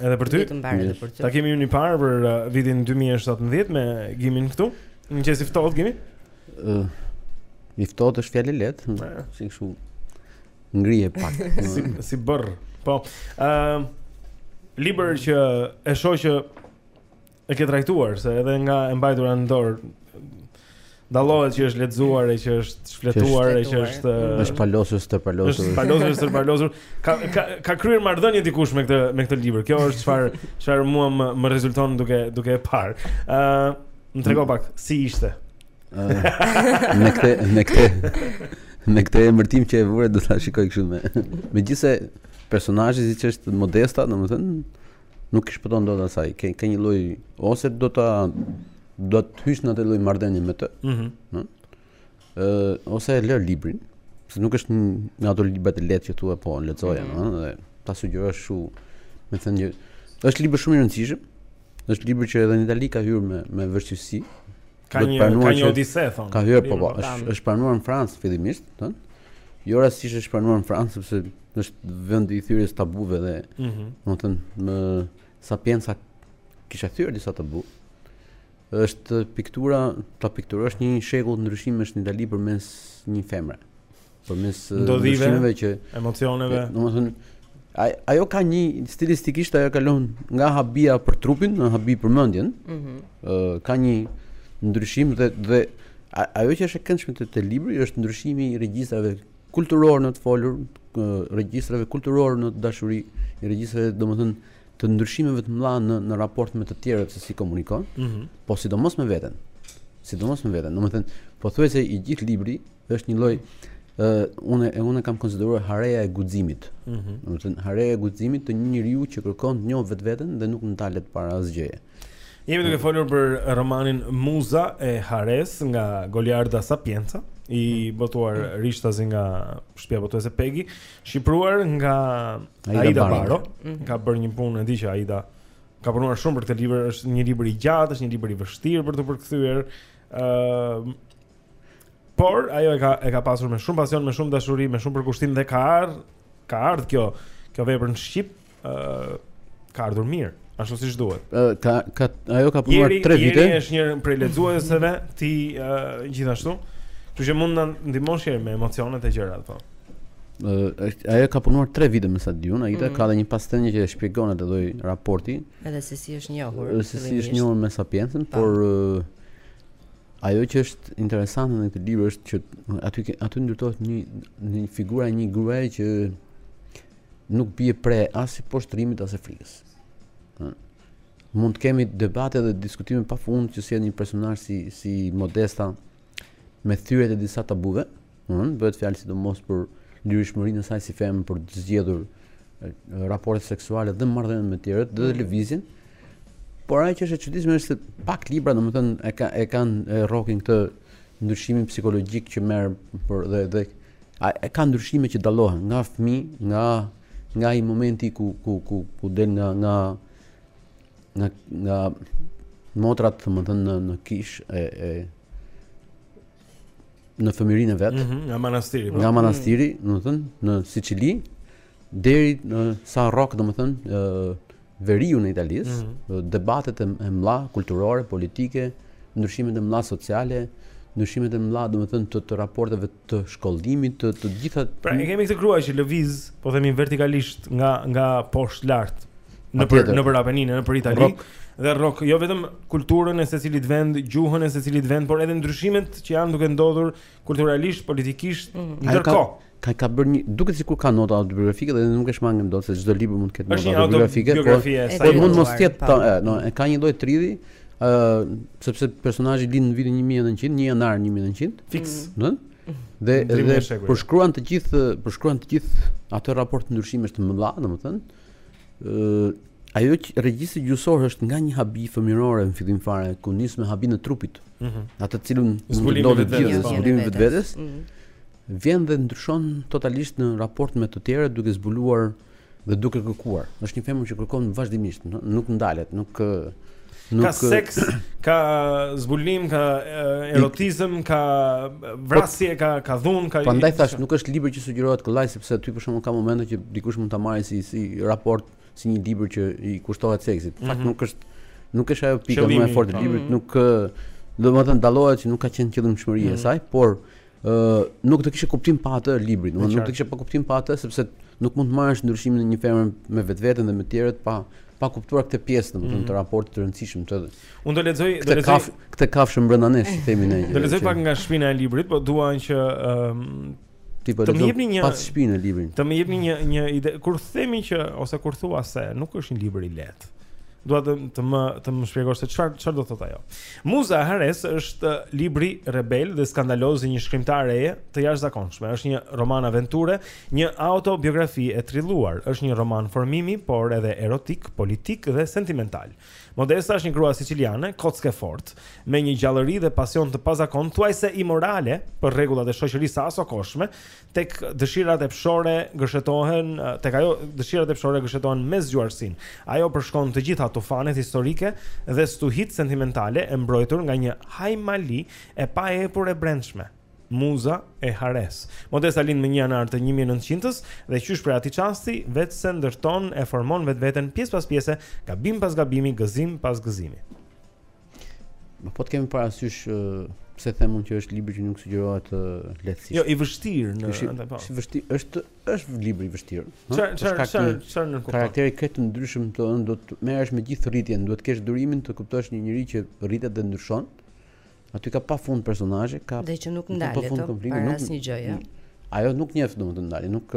Edhe për ty. Ta kemi unë i parë për uh, vitin 2017 me Gimin këtu. Mëngjes i ftohtë Gimi? Ë. Uh, I ftohtë është fjalë e lehtë, si kështu ngrije pak. si si bërr. Po. Ë uh, libër që e shoh që E ke trajtuar se edhe nga e mbajtura në dorë dallohet që është lexuar e që është shfletuar e që është është palosur të palosur. Është palosur të palosur. Ka ka ka kryer marrëdhënie dikush me këtë me këtë libër. Kjo është çfarë çfarë mua më, më rezulton duke duke e parë. Ë, uh, më trego pak si ishte. me këtë me këtë me këtë emërtim që e vure do ta shikoj kështu me. Megjithëse personazhi siç është Modesta, domethënë nuk i shpëton dot asaj. Ke ke një lloj ose do ta do të hysh në atë lloj marrëdhënie me të. Ëh. Mm -hmm. Ëh, ose e lë librin, se nuk është nga ato libra të lehtë që thua po lexoja, ëh, mm -hmm. dhe ta sugjerosh kshu, me thënë një është libër shumë i rëndësishëm. Është libër që edhe në Itali ka hyrë me me vështirësi. Ka një ka një odise thon. Ka hyrë po, po është është pranuar në Francë fillimisht, ëh. Jo rastisht është pranuar në Francë sepse është vendi i thyerjes së tabuve dhe ëh. Mm Domethënë Sapienza kishte thyer disa tabu. Është piktura, ta piktura është një shekull ndryshimesh në Itali përmes një femre. përmes ndryshimeve që emocioneve. Domethënë ai ajo ka një stilistikisht ajo kalon nga habia për trupin në habi për mendjen. Ëh mm -hmm. uh, ka një ndryshim dhe dhe ajo që është e këndshme te, te libri është ndryshimi i regjistrave kulturor në të folur, regjistrave kulturor në të dashuri, i regjistrave domethënë të ndryshimeve të mëdha në në raport me të tjerët se si komunikon, mm -hmm. po sidomos me veten. Sidomos me veten. Domethënë, pothuajse i gjithë libri Është një lloj ë unë e unë kam konsideruar hareja e guximit. Ëh. Mm Domethënë hareja e guximit të një njeriu që kërkon të njohë vetveten dhe nuk ndalet para asgjëje. Jemi duke folur për romanin Muza e Haresë nga Goliarda Sapienza, i mm. botuar mm. rishtazi nga shtëpia botuese Pegi, shqipëruar nga Aida, Aida Baro. Mm. Ka bërë një punë e di që Aida ka punuar shumë për këtë libër, është një libër i gjatë, është një libër i vështirë për t'u përkthyer. Ëm uh, Por ajo e ka e ka pasur me shumë pasion, me shumë dashuri, me shumë përkushtim dhe ka ardh, ka ardh kjo kjo vepër në shqip, ë uh, ka ardhur mirë, ashtu siç duhet. Uh, ka ka ajo ka punuar 3 vite. Jeri është një prej lexuesve të tij uh, gjithashtu. Kështu që mund të na ndihmosh edhe me emocionet e gjërat po. Uh, ajo ka punuar 3 vite me sa di unë, ai mm -hmm. ka edhe një pasthënie që e shpjegon atë lloj raporti. Edhe se si është njohur. Se si është njohur me Sapienzën, po. por uh, Ajo që është interesante në këtë libër është që aty aty ndërtohet një një figura e një gruaje që nuk bie pre as e poshtërimit as e frikës. Ëh. Mund të kemi debate dhe diskutime pa fund që sjell një personazh si si Modesta me thyerjet e disa tabuve, Ëh, bëhet fjalë sidomos për lirishmërinë e saj si femër për të zgjedhur raportet seksuale dhe marrëdhëniet me të tjerët dhe mm. lëvizjen. Por ajo që është e çuditshme është se pak libra, domethënë e ka e kanë e rrokin këtë ndryshimin psikologjik që merr për dhe dhe a, e ka ndryshime që dallohen nga fëmija, nga nga ai momenti ku ku ku ku del nga nga nga nga motrat, domethënë në në kishë e e në fëmijërinë e vet, mm -hmm, nga manastiri, po. nga manastiri, mm -hmm. domethënë në Sicili derisa rrok domethënë ë veriun e Italisë, mm -hmm. debatet e mëdha kulturore, politike, ndryshimet e mëdha sociale, ndryshimet e mëdha domethënë të, të raporteve të shkollimit, të të gjitha Pra, ne kemi këtë grua që lëviz, po themi vertikalisht nga nga poshtë lart. në për në për Apeninë, në për Itali rrok dhe rrok jo vetëm kulturën e secilit vend, gjuhën e secilit vend, por edhe ndryshimet që janë duke ndodhur kulturalisht, politikisht mm. ndërkohë. Ka, ka ka bërë një duket sikur ka nota autobiografike dhe nuk e shmangën dot se çdo libër mund të ketë nota autobiografike, por po mund mos ketë, po. no, ka një lloj trilli, ë uh, sepse personazhi lind në vitin 1900, 1 janar 1900. Fiks, ëh? Mm dhe dhe përshkruan të gjithë përshkruan të gjithë atë raport ndryshimesh të mëdha, domethënë, ajo që regjistri gjuhësor është nga një habi fëmijërore në fillim fare ku nis me habinë e trupit. Ëh. Mm atë të cilën zbulimi i vetë, zbulimi i vetvetes. Mm -hmm. Vjen dhe ndryshon totalisht në raport me të tjerët duke zbuluar dhe duke kërkuar. Është një femër që kërkon vazhdimisht, nuk ndalet, nuk Nuk... Ka seks, ka zbulim, ka erotizëm, ka vrasje, ka ka dhunë, ka Prandaj thashë, nuk është libër që sugjerohet kollaj sepse ty për shembull ka momente që dikush mund ta marrë si si raport, si një libër që i kushtohet seksit. Fakt mm -hmm. nuk është nuk është ajo pika më e fortë e librit, mm -hmm. nuk domethënë dallohet që nuk ka qenë qëllimshmëria e mm -hmm. saj, por ë nuk do kishte kuptim pa atë librin, domethënë nuk do kishte pa kuptim pa atë sepse nuk mund të marrësh ndryshimin e një femre me vetveten dhe me të tjerët pa pa kuptuar këtë pjesë domethënë mm -hmm. të raportit të rëndësishëm të. Unë do lexoj do lexoj kaf, këtë kafshë brenda nesh, si themi ne. Do lexoj pak nga shpina e librit, po dua që ëm um, ti po lexoj një, pas shpinën e librin. Të më jepni një një ide kur themi që ose kur thua se nuk është një libër i lehtë. Dua të të më të më shpjegosh se çfarë çfarë do thotë ajo. Muza e Hares është libri rebel dhe skandaloz i një shkrimtareje të jashtëzakonshme. Është një roman aventure, një autobiografi e trilluar. Është një roman formimi, por edhe erotik, politik dhe sentimental. Modesta është një grua siciliane, kockë e fortë, me një gjallëri dhe pasion të pazakontë, thuajse imorale për rregullat e shoqërisë së asokohshme, tek dëshirat epshore gërshetohen tek ajo dëshirat epshore gërshetohen me zgjuarsinë. Ajo përshkon të gjitha tufanet historike dhe stuhitë sentimentale e mbrojtur nga një hajmali e paepur e brendshme. Muza e Haresë. Modesta lind më 1 janar të 1900-s dhe qysh prej atij çasti veçse ndërton e formon vetveten pjesë pas pjese, gabim pas gabimi, gëzim pas gëzimi. Po po të kemi parasysh pse them unë që është libër që nuk sugjerohet lehtësisht. Jo, i vështirë në atë po. Është vështirë, është është libër i vështirë. Çfarë çfarë çfarë çfarë nënkupton? Karaktere krejt të ndryshëm të ëndë do të merresh me gjithë rritjen, duhet të kesh durimin të kuptosh një njeri që rritet dhe ndryshon. Aty ka pafund personazhe, ka dhe që nuk ndalet pafund konflikte, nuk asnjë gjë, ja. Ajo nuk njeh domethënë ndalje, nuk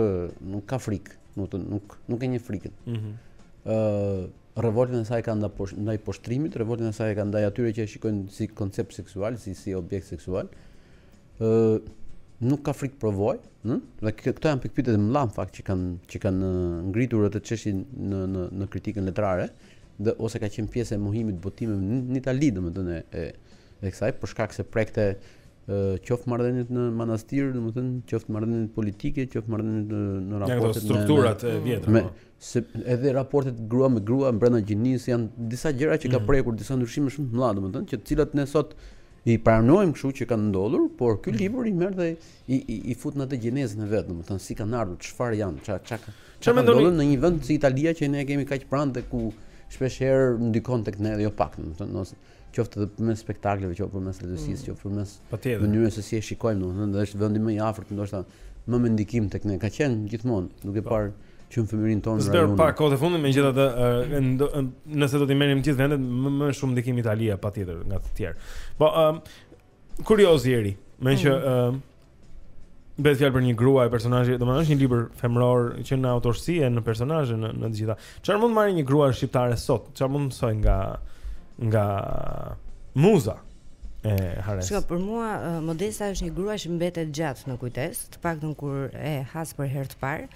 nuk ka frikë, domethënë nuk nuk e njeh frikën. Mhm. Ëh, Revoltën e saj ka ndaj posh, ndaj poshtrimit, revoltën e saj ka ndaj atyre që e shikojnë si koncept seksual, si, si objekt seksual. Ë, nuk ka frikë të provojë, hm? dhe këto janë pikëpyetje të mëdha në fakt që kanë që kanë ngritur atë çështje në në në kritikën letrare dhe ose ka qenë pjesë e mohimit të botimit në Itali domethënë e e kësaj për shkak se prekte qoftë marrëdhëniet në manastir, domethënë qoftë marrëdhëniet politike, qoftë marrëdhëniet në në raportet me strukturat e vjetra. Me, po. se edhe raportet grua me grua brenda gjinisë janë disa gjëra që ka mm. prekur disa ndryshime shumë të mëdha, domethënë që të cilat ne sot i pranojmë kështu që kanë ndodhur, por ky mm. libër i merr dhe i i, i fut në atë gjenezën e vet, domethënë si kanë ardhur, çfarë janë, ç'ka ç'ka ç'ka ndodhur në një vend si Italia që ne kemi kaq pranë dhe ku shpesh herë ndikon tek ne dhe jo pak, domethënë, ose qoftë edhe përmes spektakleve, qoftë përmes letërsisë, mm. qoftë përmes mënyrës se si e shikojmë, domethënë, dhe është vendi më i afërt ndoshta më me ndikim tek ne. Ka qenë gjithmonë, duke po. parë që në fëmijërinë tonë Rai Uno-n. Para kohë të fundit megjithatë, nëse do t'i merrim të gjithë vendet, më më shumë ndikim Italia patjetër nga të tjerë. Po, Kurioz Eri, meqë ë mm. bëhet fjalë për një grua e personazhi, domethënë është një libër femror që në autorësi e në personazhe në në të gjitha. Çfarë mund të marrë një grua shqiptare sot? Çfarë mund të mësojë nga nga muza? e haresë. Shiko, për mua Modesta është një grua që mbetet gjatë në kujtesë, të paktën kur e has për herë të parë,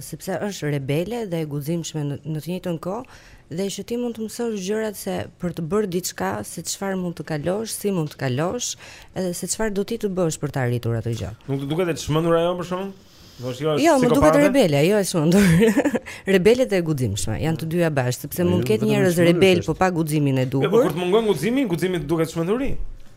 sepse është rebele dhe e guximshme në të njëjtën kohë dhe që ti mund të mësosh gjëra se për të bërë diçka, se çfarë mund të kalosh, si mund të kalosh, edhe se çfarë do ti të bësh për të arritur atë gjë. Nuk të duket e çmendur ajo për shkakun? Do të thotë jo, më duket rebele, jo e çmendur. Rebele dhe e guximshme janë të dyja bashkë, sepse mund të ketë njerëz rebelë po pa guximin e duhur. Po kur të mungon guximi, guximi duket çmenduri.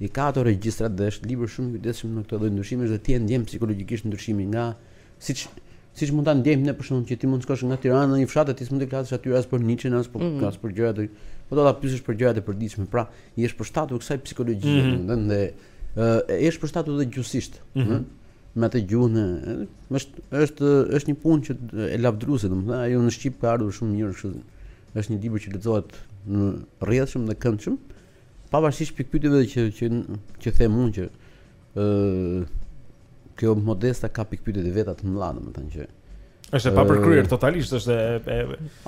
I ka ato regjistrat dhe është libër shumë i kujdesshëm në këtë lloj ndryshimesh dhe ti e ndjen psikologjikisht ndryshimin nga siç siç mund ta ndjejmë ne për shkakun që ti mund të shkosh nga Tirana në një fshat e ti s'mund të flasësh aty as për Nietzsche as për mm. as për gjëra të po do ta pyesësh për gjëra të përditshme. Pra, i është përshtatur kësaj psikologjie, mm -hmm. domethënë dhe ë e është përshtatur edhe gjuhësisht. Mm -hmm. Me atë gjuhën e është është është një punë që e lavdërueshme, domethënë ajo në shqip ka ardhur shumë mirë, kështu është një libër që lexohet rrjedhshëm dhe këndshëm. Pavarësisht pikëpyetjeve që që që them unë që ë kjo Modesta ka pikëpyetjet e veta të mëdha, domethënë që Është e papërkryer totalisht, është e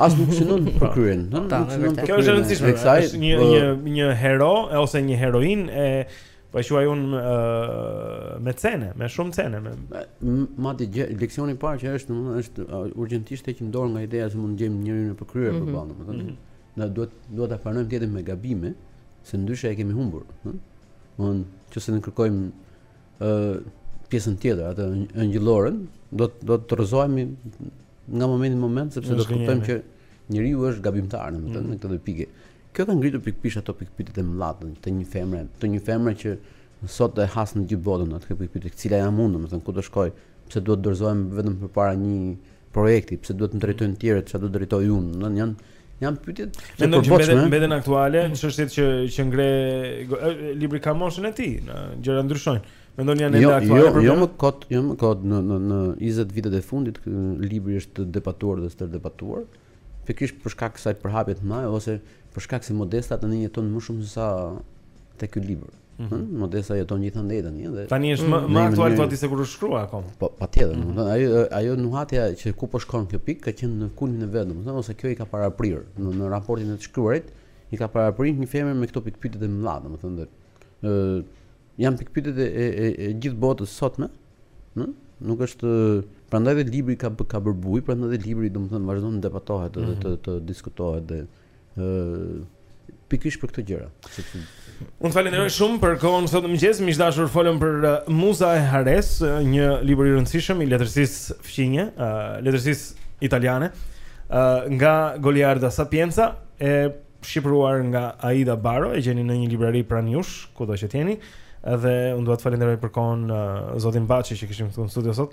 as nuk synon të përkryerën. Po, po, po, kjo është e rëndësishme. Është një një një hero ose një heroinë po e quaj un me cene, me shumë cene, me madje gjë, leksioni i parë që është, domethënë është urgjentisht të heqim dorë nga ideja se mund të gjejmë njeriun e përkryer mm -hmm. përballë, domethënë. Mm -hmm. Na duhet duhet ta pranojmë tjetrin me gabime, se ndryshe e kemi humbur, ëh. Hm? Domethënë, nëse ne kërkojmë ë pjesën tjetër, atë engjëlloren, do do të rrëzohemi nga momenti në moment sepse do të kuptojmë që njeriu është gabimtar, domethënë mm. në këtë lloj pike. Kjo ka ngritur pikërisht ato pikëpyetjet e mëdha të një femre, të një femre që sot e has në gjithë botën atë pikëpyetje, cila jam unë, domethënë ku do shkoj, pse duhet të dorëzohem vetëm përpara një projekti, pse duhet të më drejtojnë të tjerët, çfarë do të drejtoj unë, domethënë janë janë pyetje të përbotshme. Mendon mbeten aktuale mm. çështjet që që ngre libri ka moshën e tij, gjërat ndryshojnë. Mendon janë jo, ende aktuale. Jo, jo më kot, jo më kot në në në 20 vitet e fundit ky libër është debatuar dhe stërdebatuar. Pikërisht për shkak të kësaj përhapjeje të madhe ose për shkak se Modesta tani jeton më shumë se sa te ky libër. Mm -hmm. Modesta jeton gjithandej tani dhe tani është më më aktual ndoshta se kur u shkrua akoma. Po patjetër, mm -hmm. domethënë ajo ajo nuhatja që ku po shkon kjo pikë ka qenë në kulmin e vet, domethënë ose kjo i ka paraprirë në, në raportin e të shkruarit, i ka paraprirë një femër me këto pikëpyetje të mëdha, domethënë dhe ë janë pikëpyetjet e, e, e, e gjithë botës së sotme, ë nuk është prandaj dhe libri ka ka bërë bujë, prandaj dhe libri domethënë vazhdon të debatohet mm -hmm. dhe të, mhm. të diskutohet dhe të, ë pikërisht për këto gjëra. Unë të falenderoj shumë për kohën sot në mëngjes, miq të dashur, folëm për uh, Muza e Haresë, uh, një libër i rëndësishëm i letërsisë fqinje, uh, letërsisë italiane, uh, nga Goliarda Sapienza e shqipëruar nga Aida Baro, e gjeni në një librari pranë jush, kudo që jeni. Dhe unë dua të falenderoj për kohën uh, Zotin Baçi që kishim këtu në studio sot.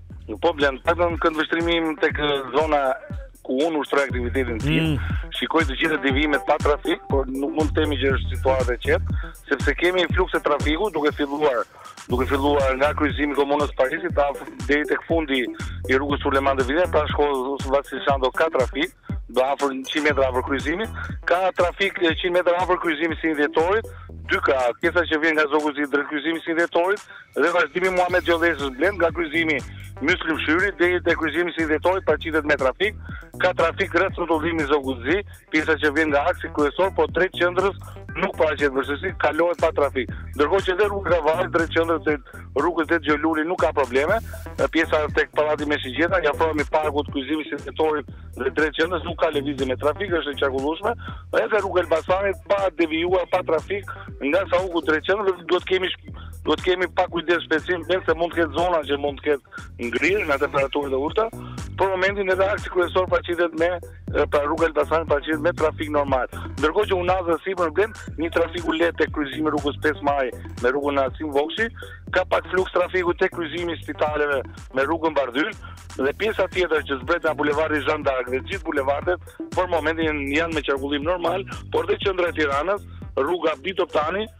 Nuk po blen, pra në këndvështrimin tim tek zona ku unë ushtroj aktivitetin tim, mm. shikoj të gjitha devijimet pa trafik, por nuk mund të themi që është situatë e qetë, sepse kemi flukse trafiku duke filluar duke filluar nga kryqëzimi i Komunës së Parisit pra deri tek fundi i rrugës Sulejman Delvina, pra shkolla Vasil Shanto ka trafik, do afër 100 metra afër kryqëzimit, ka trafik 100 metra afër kryqëzimit 21 Dhjetorit, dhe nga pjesa që vjen nga Zogu i Zi drejt kryqëzimit 21 Dhjetorit dhe vazhdimi i Muhamet Gjolleshës blen nga kryqëzimi Myslim Shyri deri te kryqëzimi 21 Dhjetorit paraqitet me trafik, ka trafik rreth rrotullimit Zogu i Zi, pjesa që vjen nga aksi kryesor, po drejt qendrës nuk paraqet vështirësi, kalohet pa trafik. Ndërkohë që dhe rruga e Kavajës drejt qendrës drejt Rrugës Ded Gjo Luli nuk ka probleme. Pjesa tek Pallati me Shigjeta, i afrohemi pak kryqëzimit 21 Dhjetorit dhe drejt qendrës nuk ka lëvizje me trafik, është e qarkullueshme. Edhe rruga e Elbasanit pa devijuar pa trafik nga Sauku drejt qendrës duhet të kemi duhet të kemi pak kujdes shpejtësinë, nëse mund të ketë zona që mund të ketë ngrirë nga temperaturat e ulëta. Për momentin edhe aksi kryesor paraqitet me pra rruga Elbasan paraqitet me trafik normal. Ndërkohë që unaza sipërme, një trafik i lehtë tek kryqëzimi i rrugës 5 Maj me rrugën Asim Vokshi, ka pak fluks trafiku tek kryqëzimi i spitaleve me rrugën Bardhyl dhe pjesa tjetër që zbret nga bulevardi Zhan d'Ark dhe të gjithë bulevardet për momentin janë me qarkullim normal, por dhe qendra e Tiranës, rruga Abdi Toptani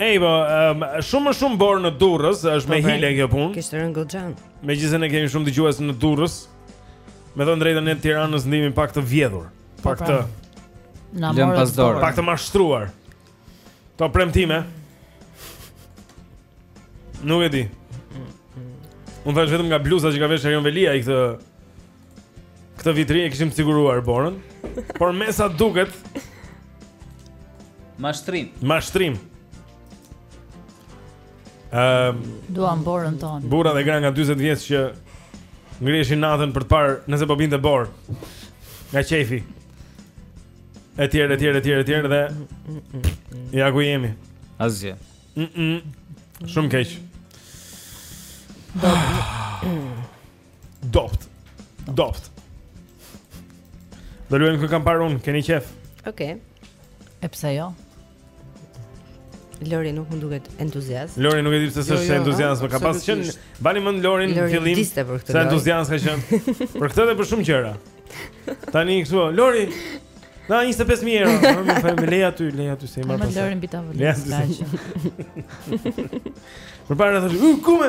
Ej, po, um, shumë më shumë borë në Durrës, është me po, hile kjo punë. Kishte rënë goxha. Megjithëse ne kemi shumë dëgjues në Durrës. Me thënë të drejtën ne tiranasit ndihemi pak të vjedhur, po, pak të na morën pas dorë, pak të mashtruar. To premtime. Nuk e di. Unë thashë vetëm nga bluza që ka veshë Erion Veliaj i këtë Këtë vit ne e kishim siguruar borën, por me sa duket mashtrim. Mashtrim. Ehm, um, duam borën tonë. Burra dhe gra nga 40 vjeç që ngriheshin natën për të parë nëse po binte borë. Nga qejfi. Etj, etj, etj, etj dhe ja ku jemi. Asgjë. Mm -mm. Shumë keq. Dopt. Dopt. Do luajmë kë kam parë unë, keni qejf. Okej. Okay. E pse jo? Lori nuk më duket entuziast. Lori nuk e di pse jo, s'është jo, entuziast, por ka pas qenë mbani mend Lorin në fillim. Sa entuziast ka qenë. Për këtë dhe për shumë gjëra. Tani këtu, Lori. Na 25000 euro, më fal më leji aty, leji aty se më pas. M'i lër mbi tavolinë. Leji aty. Për para thosh, "U kumë."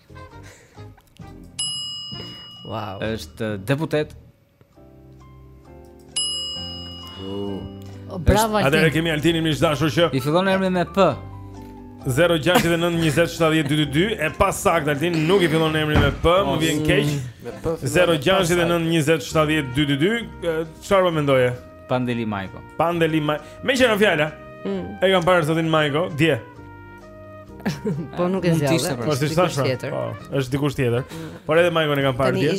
Wow. Është deputet. Oh. O, bravo Altin. Atëherë kemi Altinin miq të dashur që i fillon emri me P. 0692070222 e pasaktë Altin nuk i fillon emri me P, më vjen keq. 0692070222 çfarë po mendoje? Pandeli Majko. Pandeli Majko. Meqë ra fjala. Mm. E kam parë zotin Majko, dje. Po nuk e zgjodha. Po si thashë? Po, është dikush tjetër. Por edhe Majkon e kam parë dje.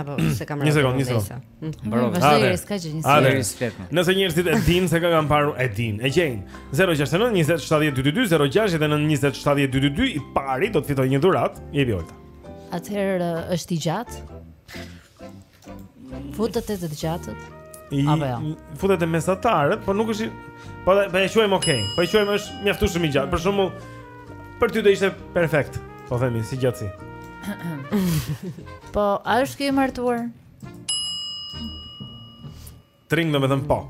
Apo se kam rënë. Një sekondë, një sekondë. Mm. Mbaroj. Mm, Hajde, s'ka gjë një sekondë. Hajde, s'flet. Nëse njerëzit e dinë se kë kam parë, e dinë. E gjejnë. 069 20 70 222 069 20 70 222 i pari do të fitojë një dhuratë, jepi Olta. Atëherë është i gjatë. Futet te të gjatët? I, jo? Futet te mesatarët, por nuk është... Po e po quajmë okej, okay. po e quajmë është mjaftueshëm i gjatë, për shembull... Për ty do ishte perfekt, po themi, si gjatësi. po, a është ky i martuar? Tring do me thënë po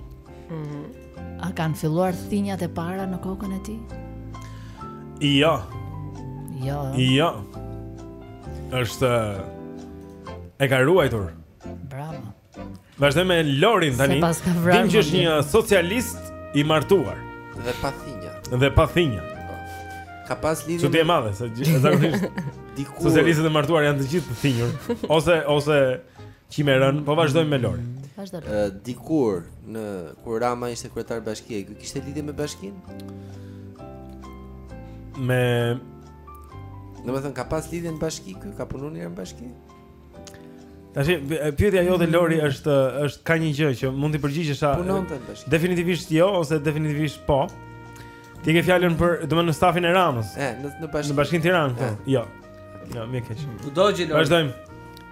A kanë filluar thinjat e para në kokën e tij? Jo Jo Jo është E ka ruajtur Bravo Vazhdojmë me Lorin tani Sepse ka vrarë Dimë që është një socialist i martuar Dhe pa thinja Dhe pa thinja Ka pas lidhje Çudi e madhe se, Zakonisht Socialistët e martuar janë të gjithë të thinjur Ose, ose Qimerënë, po vazhdojmë me Lori. Vazhdo. Ë dikur në kur Rama ishte kryetar bashkie, ky kishte lidhje me bashkinë? Me Domethënë ka pas lidhje në bashki ky, ka punuar në bashki? Tash pyetja jote Lori është është ka një gjë që mund të përgjigjesha definitivisht jo ose definitivisht po. Ti e ke fjalën për domethënë në stafin e Ramës. E, në në bashkinë. Në bashkinë Tiranë. Po. Jo. Ja, më keq. U dogji Lori. Vazhdojmë.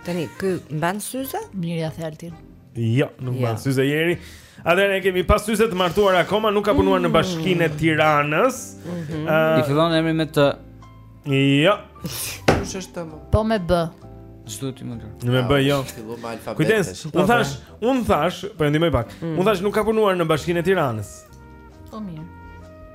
Tani ky mban syze? Mirë ja theltin. Jo, nuk mban syze Jeri. Atëherë e kemi pa syze të martuar akoma, nuk ka punuar në bashkinë e Tiranës. Mhm. I fillon emri me T. Jo. Kush është më? Po me B. Ç'do ti më lë. Në me B jo. Kujdes, un thash, un thash, po e ndihmoj pak. Mm. Un thash nuk ka punuar në bashkinë e Tiranës. Po mirë.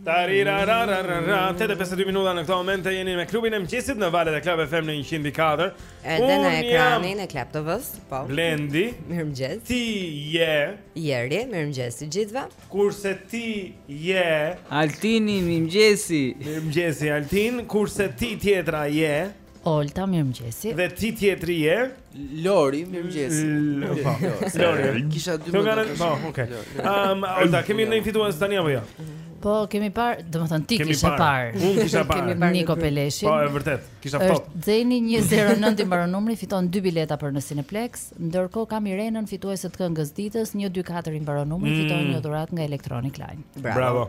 Tarirarararara 8:52 minuta në këto momente jeni me klubin e mëngjesit në valët e Club FM në 104. Edhe në ekranin e Club TV-s, po. Blendi, mirëmëngjesi. Ti je Jeri, mirëmëngjes të gjithëve. Kurse ti je Altini, mirëmëngjesi. Mirëmëngjesi Altin, kurse ti tjetra je Olta, mirëmëngjesi. Dhe ti tjetri je? Lori, mirëmëngjesi. Po. Lori, kisha dy më. Po, okay. Ehm, Olta, kemi ndonjë fitues tani apo jo? Po, kemi parë, domethënë ti kishe parë. Unë kisha parë. Niko Peleshi. Po, e vërtetë, kisha foto. Zeni 109 i mbaron numri, fiton dy bileta për në Cineplex. Ndërkohë kam Irenën fituese të këngës së ditës, 124 i mbaron numri, mm, fiton një dhuratë nga Electronic Line. Bravo.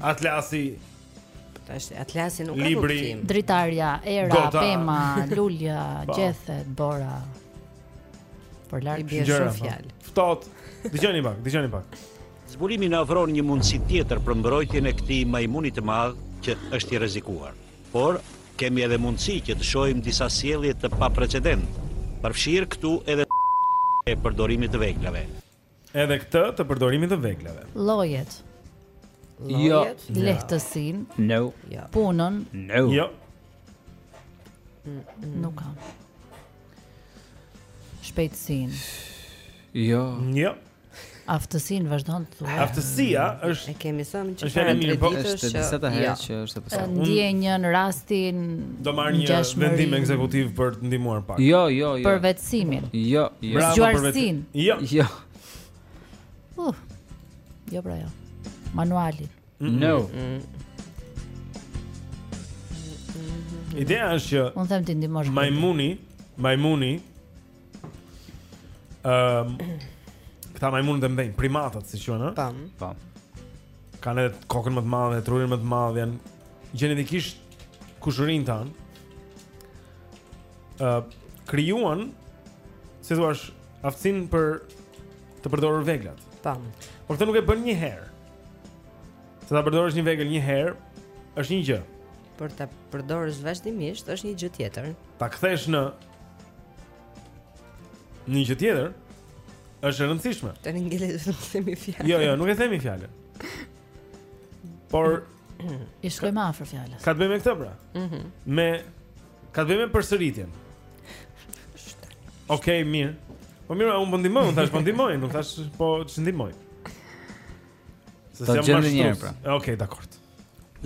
Atlasi Tash Atlasi nuk ka kuptim. Dritarja, era, Gota. pema, lulja, po. gjethet, bora. Por larg bie shumë po. fjalë. Ftohtë. Dëgjoni pak, dëgjoni pak. Zbulimi na ofron një mundësi tjetër për mbrojtjen e këtij majmunit të madh që është i rrezikuar. Por kemi edhe mundësi që të shohim disa sjellje të paprecedent, përfshirë këtu edhe e përdorimit të veglave. Edhe këtë të përdorimit të veglave. Llojet. Jo. Lehtësinë. No. Jo. Punën. No. Jo. Nuk kam. Shpejtësinë. Jo. Jo. Aftësinë vazhdon të thuash. Aftësia është e kemi thënë që është e mirë, po është disa të herë jo. që është e pësuar. Ndjenjën, rastin, Do marr një Ngjashmëri. vendim ekzekutiv për të ndihmuar pak. Jo, jo, jo. Përvetësimin. Jo, jo. Bravo për vetë. Zgjuarsinë. Jo. Jo. Uh. Jo pra jo. Manualin. No. Ideja është që Unë them t'i ndihmosh. majmuni, majmuni ëm këta majmunët e mëdhenj, primatët si quhen, ëh? Tamam. Po. Kanë edhe kokën më të madhe, trurin më të madh, janë gjenetikisht kushërinj tanë. ë uh, krijuan si thua aftësin për të përdorur veglat. Tan. Por këtë nuk e bën një herë. Se ta përdorësh një vegël një herë është një gjë. Por ta përdorësh vazhdimisht është një gjë tjetër. Ta kthesh në një gjë tjetër është e rëndësishme. Tani ngjelet vetëm themi fjalën. Jo, jo, nuk e themi fjalën. Por i shkoj më afër fjalës. Ka të bëjë me këtë pra. Mhm. Me ka të bëjë me përsëritjen. Okej, okay, mirë. Po mirë, unë po ndihmoj, unë thashë po ndihmoj, nuk thashë po ç'ndihmoj. Se të gjendë një pra. Okej, okay, dakord.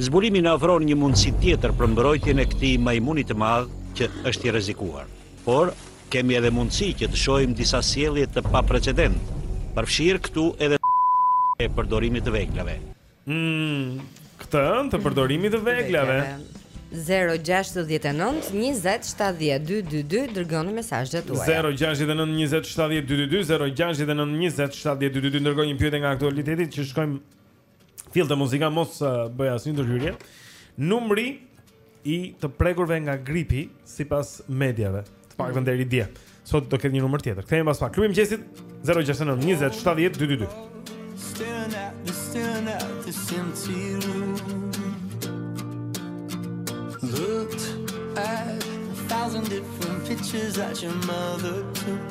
Zbulimi na ofron një mundësi tjetër për mbrojtjen e këtij majmunit të madh që është i rrezikuar. Por Kemi edhe mundësi që të shohim disa sjellje të paprecedent, përfshirë këtu edhe e përdorimit të veglave. Mmm, këtë të përdorimit të veglave. 0-6-19-27-12-22 Dërgoni mesazhet tuaja 0-6-19-27-12-22 0-6-19-27-12-22 Dërgoni një pyetje nga aktualiteti që shkojmë Filltë muzika mos uh, bëj asnjë ndërhyrje. Numri i të prekurve nga gripi sipas mediave, të paktën deri dje. Sot do ketë një numër tjetër. Kthehemi pas pak. Klubi i mëngjesit 069 20 70 222. Staring at the staring at the empty room. Looked at a thousand different pictures that your mother took.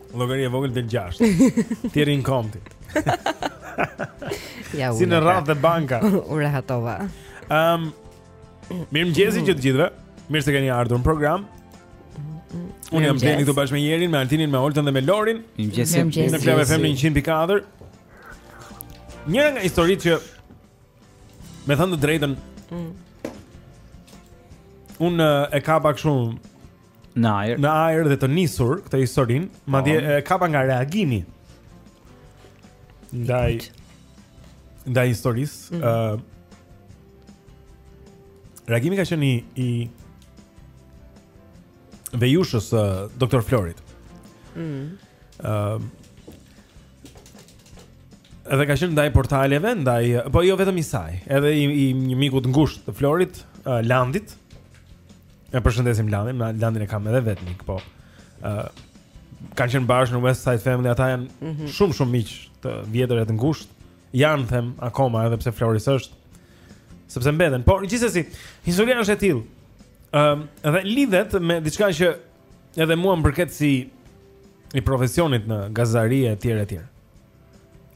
Llogari e vogël del 6. Ti rrin komti. ja, si në radhë te banka. U rehatova. Ehm. Um, Mirëmëngjesi të gjithëve. Mirë se keni ardhur në program. Unë jam Blendi këtu bashkë me Jerin, me Altinin, me Oltën dhe me Lorin. Mirëmëngjesi. Në Club FM 104. Njëra nga historitë që me thënë të drejtën. Mm. Unë e kam pak shumë në ajër. Në ajër dhe të nisur këtë historinë, po. madje e kapa nga reagimi. Ndaj ndaj historisë, ë mm -hmm. uh, reagimi ka qenë i i vejushës uh, doktor Florit. Ëh. Mm. Uh, edhe ka qenë ndaj portaleve, po jo vetëm i saj, edhe i, i një miku të ngushtë të Florit, uh, Landit. E përshëndesim Landin, Landin e kam edhe vetë mik, po. ë uh, kanë qenë bashkë në West Side Family, ata janë mm -hmm. shumë shumë miq të vjetër e të ngushtë. Janë them akoma edhe pse Flori s'është sepse mbeten. Por gjithsesi, historia është e tillë. Ëm um, dhe lidhet me diçka që edhe mua më përket si i profesionit në gazetari e tjerë e tjerë.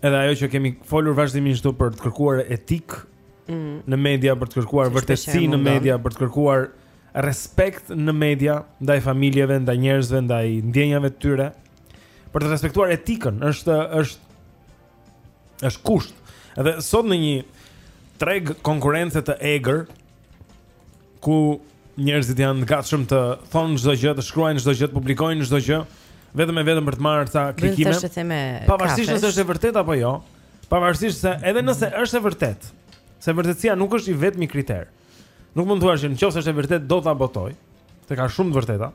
Edhe ajo që kemi folur vazhdimisht këtu për të kërkuar etik mm. në media për të kërkuar vërtetësi në media për të kërkuar respekt në media ndaj familjeve, ndaj njerëzve, ndaj ndjenjave të tyre. Për të respektuar etikën, është është është kusht. Edhe sot në një treg konkurrence të egër ku njerëzit janë të gatshëm të thonë çdo gjë, të shkruajnë çdo gjë, të publikojnë çdo gjë, vetëm e vetëm për të marrë ca klikime. Pavarësisht nëse është e vërtetë apo jo, Pavarësisht se edhe nëse është e vërtet, se vërtetësia nuk është i vetmi kriter. Nuk mund të thuash në qoftë është e vërtet do ta botoj, se ka shumë të vërteta.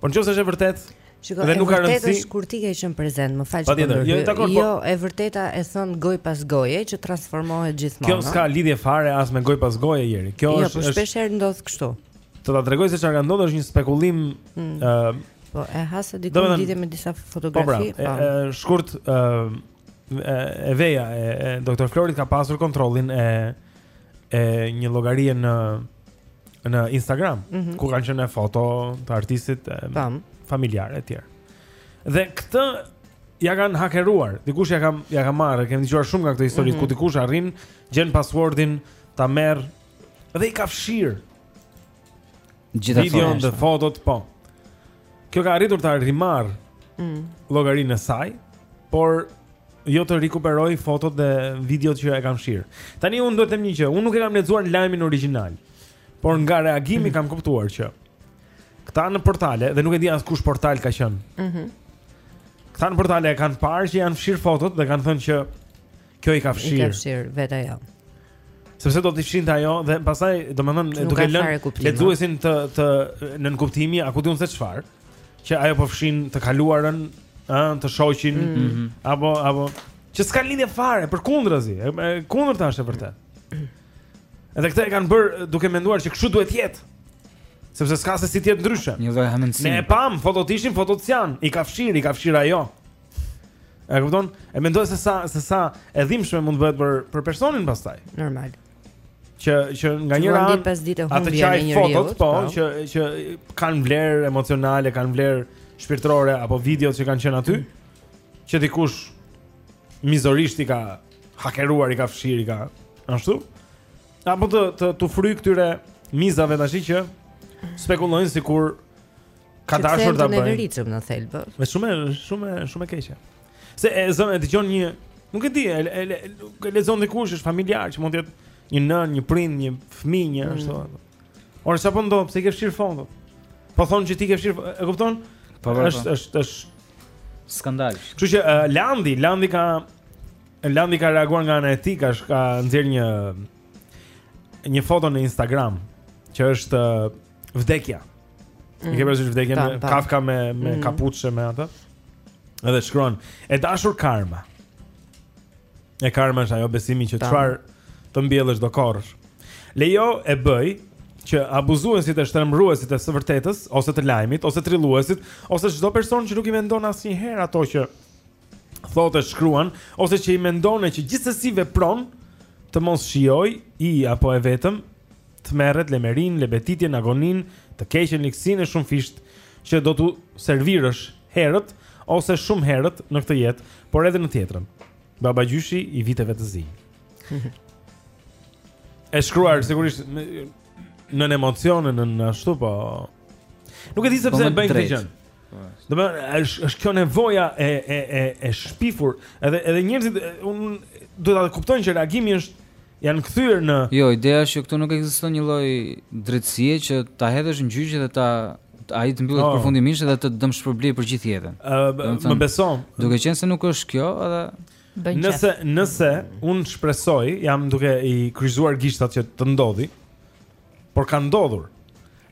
Por nëse është e vërtet, Shiko, dhe nuk ka rëndësi. E vërteta kur ti ke qenë prezent, më fal. Patjetër, jo, dakor. Po- jo, e vërteta e thënë gojë pas goje që transformohet gjithmonë. Kjo s'ka lidhje fare as me gojë pas goje ieri. Kjo jo, është Jo, po shpesh herë ndodh kështu. Të ta tregoj se çfarë ka ndodhur është një spekulim ë mm. Po, e hasa diku në lidhje me disa fotografi. Po, pra, po. shkurt ë e veja e, e doktor Florit ka pasur kontrollin e e një llogarie në në Instagram mm -hmm. ku kanë qenë foto të artistit e Tam. familjare etj. Dhe këtë ja kanë hakeruar. Dikush ja ka ja ka marrë, kemi dëgjuar shumë nga këtë histori mm -hmm. ku dikush arrin gjen passwordin ta merr dhe i ka fshir. Gjithashtu. Videon dhe fotot po. Kjo ka arritur ta rimarr mm. llogarinë e saj, por jo të rikuperoj fotot dhe videot që i kanë fshirë. Tani unë duhet të them një gjë, unë nuk e kam lexuar lajmin origjinal. Por nga reagimi mm. kam kuptuar që këta në portale dhe nuk e di as kush portal ka qenë. Mhm. Mm këta në portale e kanë parë që janë fshir fotot dhe kanë thënë që Kjo i ka fshirë. I ka fshirë vetë ajo. Sepse do të fshinte ajo dhe pastaj domethënë duke lënë lexuesin të të nënkuptojë, a ku di unë se çfarë, që ajo po fshin të kaluarën, ë, të shoqin mm -hmm. apo apo që s'ka lidhje fare, përkundrazi, kundërta është e vërtetë. Edhe këtë e kanë bërë duke menduar se kështu duhet të jetë. Sepse s'ka se si të jetë ndryshe. Një lloj hamendësi. Ne e pam, fotot ishin, fotot janë. I ka fshirë, i ka fshirë ajo. E kupton? E mendon se sa se sa e dhimbshme mund të bëhet për për personin pastaj. Normal. Që që nga njëra anë pas ditë humbje me një fotot, po, po, që që kanë vlerë emocionale, kanë vlerë shpirtërore apo videot që kanë qenë aty, mm. që dikush mizorisht i ka hakeruar, i ka fshirë, i ka ashtu. Apo t'u t'u t'u fryj këtyre mizave tash që spekulojnë sikur Ka dashur ta bëjë. Neveritëm në thelb. Është shumë shumë shumë e keqe. Se e zëmë e dëgjon një, nuk e di, e, e, e, e lexon dikush është familjar që mund të jetë një nën, një prind, një fëmijë, një ashtu. Mm. Ore çfarë po ndodh? Pse ke fshir fotot? Po thonë që ti ke fshir, e kupton? Po, po, po. Është është është skandal. Kështu që uh, Landi, Landi ka Landi ka reaguar nga ana e tij, ka nxjerr një një foto në Instagram që është uh, vdekja. Mm. E ke parasysh vdekjen me Kafka me me mm. kapuçë me atë? Edhe shkruan, e dashur karma. E karma është ajo besimi që çfar të mbjellësh do korrësh. Lejo e bëj që abuzuesit e shtrembëruesit e së vërtetës ose të lajmit ose trilluesit ose çdo person që nuk i mendon asnjëherë ato që thotë e shkruan ose që i mendon e që gjithsesi vepron të mos shijojë, i apo e vetëm tmerret, lemerinë, lebetitjen, agoninë, të keqen, ligësinë shumëfish që do t'u servirësh herët ose shumë herët në këtë jetë, por edhe në tjetrën. Babagjyshi i viteve të zi. E shkruar sigurisht nën emocione, në në ashtu po. Nuk e di se pse po e bëjnë këtë gjë. Domethënë është është kjo nevoja e e e e shpifur, edhe edhe njerëzit e, duhet ta kuptojnë që reagimi është janë kthyer në Jo, ideja është që këtu nuk ekziston një lloj drejtësie që ta hedhësh në gjyq dhe ta ai të mbyllet oh. përfundimisht dhe të dëmshpërblejë për gjithë jetën. Uh, më beson. Duke qenë se nuk është kjo, edhe Bënjë nëse qef. nëse unë shpresoj, jam duke i kryqëzuar gishtat që të ndodhi, por ka ndodhur.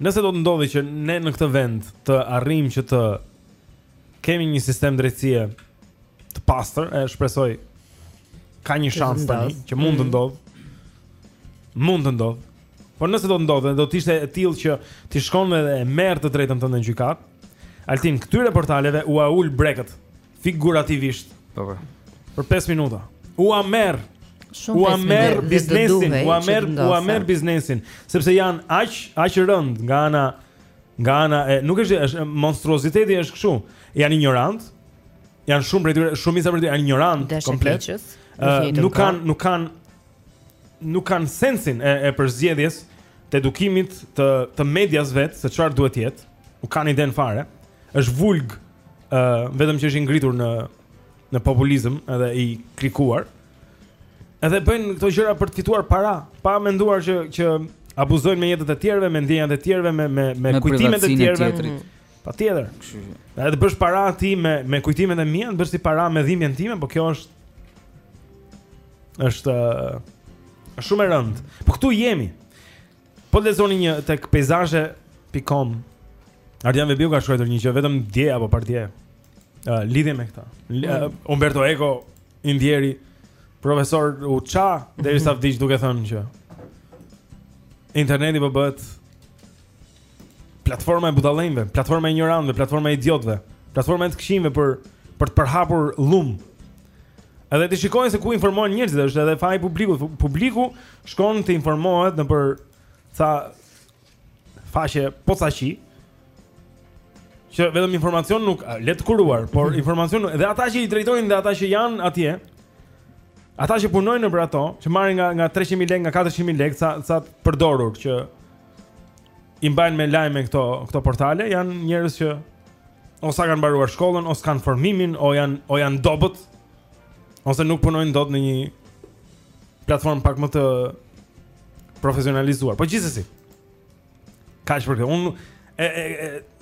Nëse do të ndodhi që ne në këtë vend të arrijmë që të Kemi një sistem drejtësie të pastër, e shpresoj ka një shans tani që mund të mm. ndodh. Mund të ndodh. Por nëse do të ndodhte, do të ishte e tillë që ti shkon edhe e merr të drejtën tënde në gjykatë. Altin, këtyre portaleve ua ul brekët figurativisht. Po po. Për 5 minuta. Ua merr. Shumë ua merr biznesin, ua merr, ua merr biznesin, sepse janë aq aq rëndë nga ana Nga ana e nuk është është monstruoziteti është kështu. Janë injorant. Janë shumë prej tyre, shumica prej tyre janë injorant komplet. Nuk kanë nuk kanë nuk kanë sensin e, e përzgjedhjes të edukimit të të medias vetë se çfarë duhet të jetë. Nuk kanë idenë fare. Është vulg ë uh, vetëm që është i ngritur në në populizëm edhe i klikuar. Edhe bëjnë këto gjëra për të fituar para, pa menduar që që abuzojnë me jetën e tjerëve, me ndjenjat e tjerëve, me me me kujtimet e tjerëve. Patjetër. Kështu që. Edhe të bësh para ti me me kujtimet e mia, të bësh ti para me dhimbjen time, por kjo është është është shumë e rëndë. Po këtu jemi. Po lexoja një tek peizazhe.com. Ardian Vehbiu ka shkruar një gjë vetëm dje apo pardje. Uh, lidhje me këtë. Uh, Umberto Eco i ndjeri profesor u ça derisa mhm. vdiq duke thënë që interneti po bëhet platforma e budallenjve, platforma e injorantëve, platforma e idiotëve, platforma e të këqinjve për për të përhapur llum. Edhe ti shiko se ku informohen njerëzit, është edhe faji i publikut. Publiku shkon të informohet nëpër sa faqe poçaqi që vetëm informacion nuk, le të kuruar, por mhm. informacion dhe ata që i drejtojnë dhe ata që janë atje ata që punojnë nëpër ato, që marrin nga nga 300.000 lekë, nga 400.000 lekë sa sa të përdorur që i mbajnë me lajme këto këto portale, janë njerëz që ose s'e kanë mbaruar shkollën, ose s'e kanë formimin, ose janë ose janë të dobët, ose nuk punojnë dot në një platformë pak më të profesionalizuar. Po gjithsesi. Kaq për këtë. Unë e, e,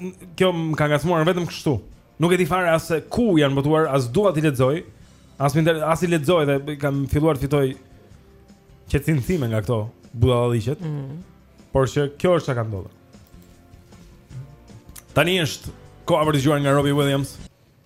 e kjo më ka ngacmuar vetëm kështu. Nuk e di fare as ku janë botuar, as dua t'i lexoj, as më as i lexoj dhe kam filluar të fitoj qetësinë time nga këto budallallëqet. Mm -hmm. Por që kjo është çka ka ndodhur. Tani është koha për të dëgjuar nga Robbie Williams.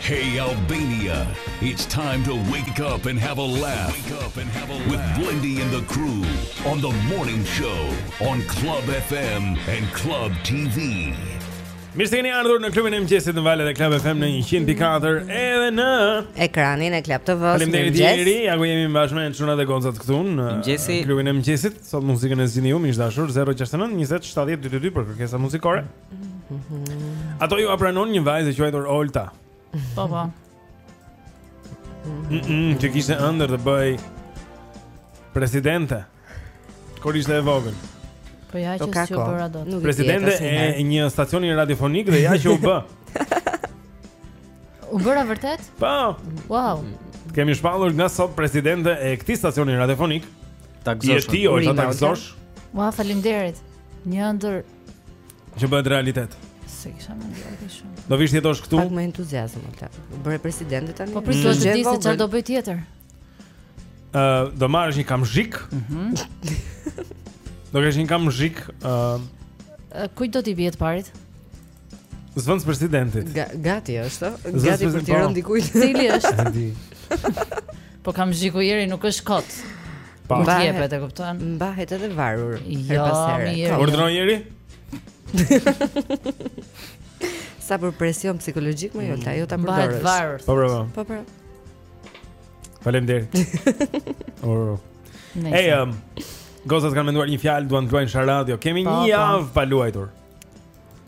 Hey Albania, it's time to wake up and have a laugh with Blendi and the crew on the morning show on Club FM and Club TV. Mirë se keni ardhur në klubin e mëngjesit në valët e Club FM në 100.4 edhe në ekranin e Club TV. Faleminderit Jeri, ja ku jemi bashkë me çunat dhe gocat këtu në klubin e mëngjesit. Sot muzikën e zgjidhni ju, miq të dashur, 069 20 70 222 për kërkesa muzikore. Ato jua pranon një vajzë e quajtur Olta. Po po. Mm -mm, që kishte ëndërr të bëhej presidente. Kur ishte e vogël. Po ja që s'u bëra dot. Presidente e një stacioni radiofonik dhe ja që u bë. U bëra vërtet? Po. Wow. Kemi shpallur nga sot presidente e këtij stacioni radiofonik. Ta gëzosh. Je ti oj ta gëzosh. Ua faleminderit. Një ëndërr që bëhet realitet. S'e kisha menduar ti shumë. Do vish të jetosh këtu? Pak me entuziazëm Olta. U bëre presidente tani. Po prit se e di se çfarë do bëj tjetër. Ë, do marrësh një kamzhik. Mhm. Do kesh një kamzhik, ë Kujt do t'i biesh të parit? Zëvendës presidentit. Ga, gati është, gati për t'i po. rënë dikujt. Cili është? po kamzhiku Jeri, nuk është kot. Po ti e e kupton? Mbahet edhe varur. Jo, mirë. Urdhëron Jeri? Sa për presion psikologjik moj Olta, jo ta përdorësh. Mbahet varur. Po bravo. Po bravo. Po. Faleminderit. Oro. Ej, um, gocat kanë menduar një fjalë, duan të luajnë sharadio. Kemi po, një po. javë pa luajtur.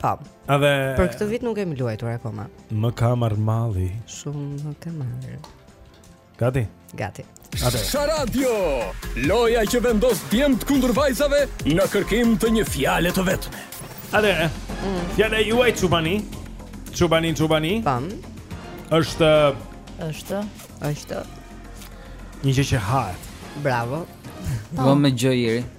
Po. Edhe Për këtë vit nuk kemi luajtur akoma. Më ka marr malli. Shumë më ka marr. Gati. Gati. Atë. Sharadio. Loja që vendos djemtë kundër vajzave në kërkim të një fjale të vetme. Atë. Mm. Fjala juaj çuna. Çubani, çubani. Pam. Është është është një gjë që hahet. Bravo. Po me gjë Jeri.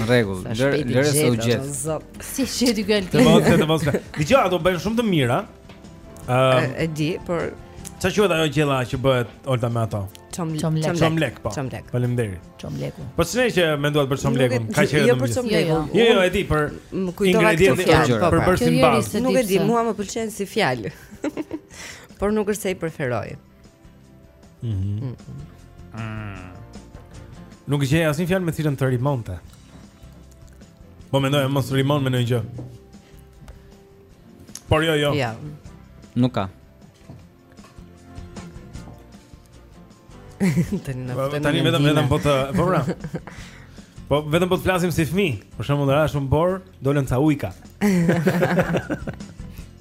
Në rregull, lëre se u gjet. Si sheti ky Altin? Të mos, të mos. Dëgjo, ato bëjnë shumë të mira. Ëm, e di, por si quhet ajo gjella që bëhet olta me ato? Çomlek. Çomlek, po. Çomlek. Faleminderit. Çomleku. Po ç'ne që menduat për çomlekun? Ka qenë. Jo për çomlekun. Jo, jo, e di për ingredientin e tij. Për përbërësin bazë. Nuk e di, mua më pëlqen si fjalë. Por nuk është se i preferoj. Mhm. Mm mm. Nuk i gjej asnjë fjalë me cilën të rimonte. Po mendoja mos rimon me ndonjë gjë. Por jo, jo. Ja. Nuk ka. Tani na futen. Tani vetëm vetëm po të, po pra. Po vetëm po të flasim si fëmijë. Për shembull, ra shumë borë, dolën ca ujka.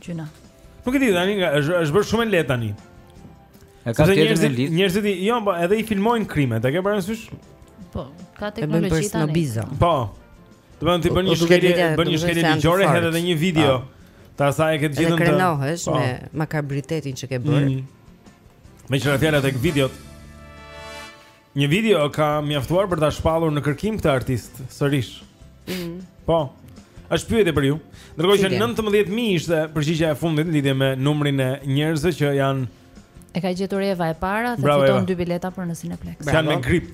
Çuna. Nuk e di tani, është është bërë shumë e lehtë tani. E ka tjetër në listë. Njerëzit, jo, po edhe i filmojnë krimet, e ke parasysh? Po, ka teknologji tani. Po. Domethënë ti bën një shkelje, bën një shkelje ligjore, hedh edhe një video. Po. Tashi e ke gjithë ndër. Krenohesh po. me makabritetin që ke bërë. Mm. Me çfarë fjalë tek videot? Një video ka mjaftuar për ta shpallur në kërkim këtë artist sërish. Mm. Po. Është pyetje për ju. Ndërkohë që 19000 ishte përgjigja e fundit në lidhje me numrin e njerëzve që janë E ka gjetur Eva e para, dhe fiton dy bileta për në Cineplex. Bravo. Janë me grip.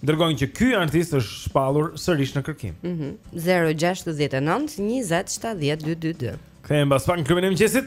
Ndërkohë që ky artist është shpallur sërish në kërkim. Mhm. Mm 069 20 70 222. Kthehem pas pak në klubin e mëngjesit.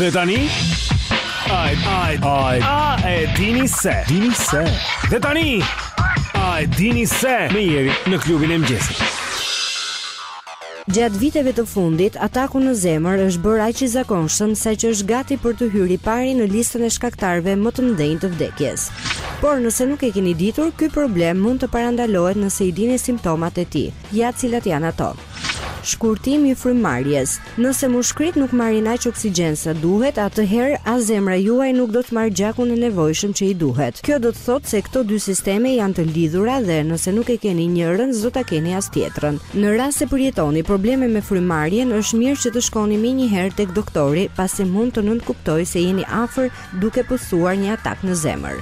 Dhe tani Ai ai ai a e dini se dini se Dhe tani a e dini se me Jerin në klubin e mëngjesit Gjatë viteve të fundit, ataku në zemër është bërë aq i zakonshëm saqë është gati për të hyrë i pari në listën e shkaktarëve më të mëdhenj të vdekjes. Por nëse nuk e keni ditur, ky problem mund të parandalohet nëse i dini simptomat e tij. Ja cilat janë ato. Shkurtim i frymëmarrjes. Nëse mushkëritë nuk marrin aq oksigjen sa duhet, atëherë as zemra juaj nuk do të marrë gjakun e nevojshëm që i duhet. Kjo do të thotë se këto dy sisteme janë të lidhura dhe nëse nuk e keni njërën, s'do ta keni as tjetrën. Në rast se përjetoni probleme me frymëmarrjen, është mirë që të shkoni menjëherë tek doktori, pasi mund të nënkuptojë se jeni afër duke pësuar një atak në zemër.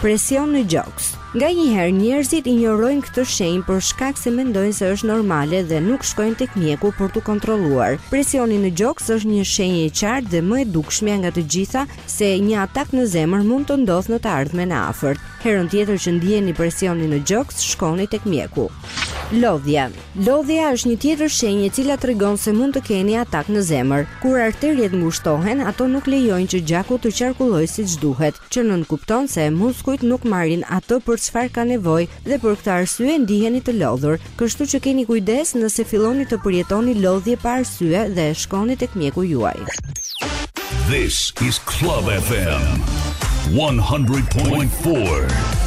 Presion në gjoks. Nganjëherë njerëzit injorojnë këtë shenjë për shkak se mendojnë se është normale dhe nuk shkojnë tek mjeku për t'u kontrolluar. Presioni në gjoks është një shenjë e qartë dhe më e dukshmja nga të gjitha se një atak në zemër mund të ndodhë në të ardhmen e afërt. Herën tjetër që ndieni presionin në gjoks, shkoni tek mjeku. Lodhja. Lodhja është një tjetër shenjë e cila tregon se mund të keni atak në zemër. Kur arteriet ngushtohen, ato nuk lejojnë që gjaku të qarkullojë siç duhet, që nënkupton se muskujt nuk marrin atë për çfarë kanë nevojë dhe për këtë arsye ndiheni të lodhur. Kështu që keni kujdes nëse filloni të përjetoni lodhje pa arsye dhe shkoni tek mjeku juaj. This is Club FM 100.4.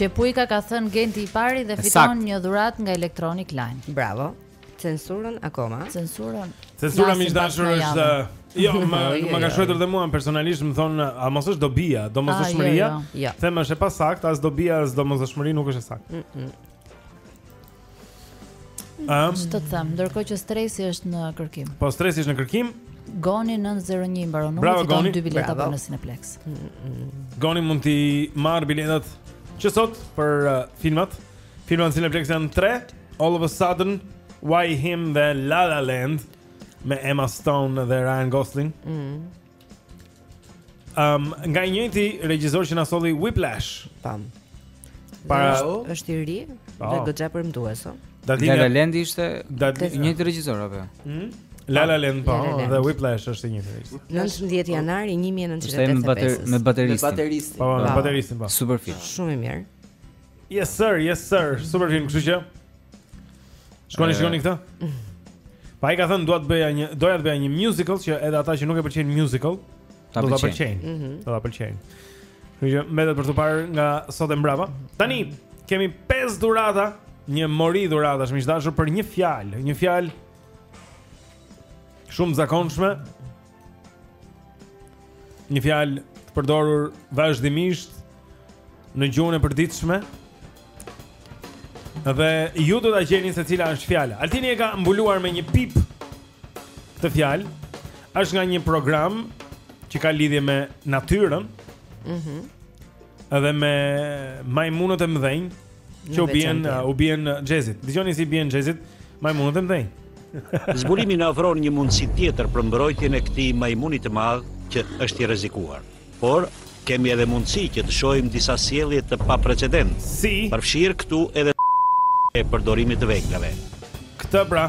Qepujka ka thënë Genti i pari dhe fiton një dhuratë nga Electronic Line. Bravo. Censurën akoma. Censurën. Censura miq të dashur është Jo, jo, më jo, më ka jo. shkruar edhe mua personalisht, më thonë, a mos është dobia, domosdoshmëria? Ah, jo, jo. Them është e pasaktë, as dobia as domosdoshmëri nuk është e saktë. Mm, mm. Ëm, ç'të të them, ndërkohë që stresi është në kërkim. Po stresi është në kërkim? Goni 901 mbaron numri Bravo, fiton Goni. dy bileta Bravo. për në Cineplex. Goni mund t'i marr biletat që sot për uh, filmat. Filmat në Cineplex janë 3, All of a Sudden, Why Him dhe La La Land me Emma Stone dhe Ryan Gosling. Ëm um, nga i njëjti regjisor që na solli Whiplash. Pam. Pra është i ri dhe oh. goxha premtues. Domethënë La La Land ishte i njëjti regjisor apo jo? Mhm. La La Land po, dhe Whiplash është i njëjti regjisor. 19 janar 1985. Me bateristin. Me bateristin. Po, me bateristin po. Super film. Shumë i mirë. Yes sir, yes sir. Super film, kështu që Shkoni, shikoni këtë. Po ai ka thënë dua të bëja një, doja të bëja një musical që edhe ata që nuk e pëlqejnë musical, do ta pëlqejnë. Mm -hmm. Do ta pëlqejnë. Kështu që mbetet për t'u parë nga sot e mbrapa. Tani kemi pesë dhurata, një mori dhuratash miq të dashur për një fjalë, një fjalë shumë zakonshme, Një fjalë të përdorur vazhdimisht në gjuhën e përditshme. Dhe ju do ta gjeni se cila është fjala. Altini e ka mbuluar me një pip këtë fjalë. Është nga një program që ka lidhje me natyrën. Mhm. Mm edhe me majmunët e mëdhenj. Që u bien, u bien xhezit. Dëgjoni si i bien xhezit majmunët e mëdhenj. Zbulimi na ofron një mundësi tjetër për mbrojtjen e këtij majmuni të madh që është i rrezikuar. Por kemi edhe mundësi që të shohim disa sjellje të paprecedentë, si përfshirë këtu edhe e përdorimit të veglave. Këtë pra,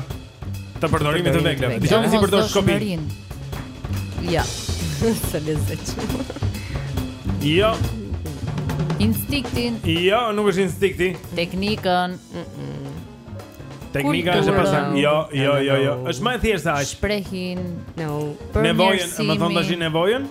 Të përdorimit të veglave. Dëgjoni si përdor shkopin. Ja. Sa lezet. Jo. Instiktin. Jo, nuk është instinkti. Teknikën. Teknika është pas. Jo, jo, jo, jo. Është më e thjeshtë se aq. Shprehin. No. Nevojën, më thon tash nevojën?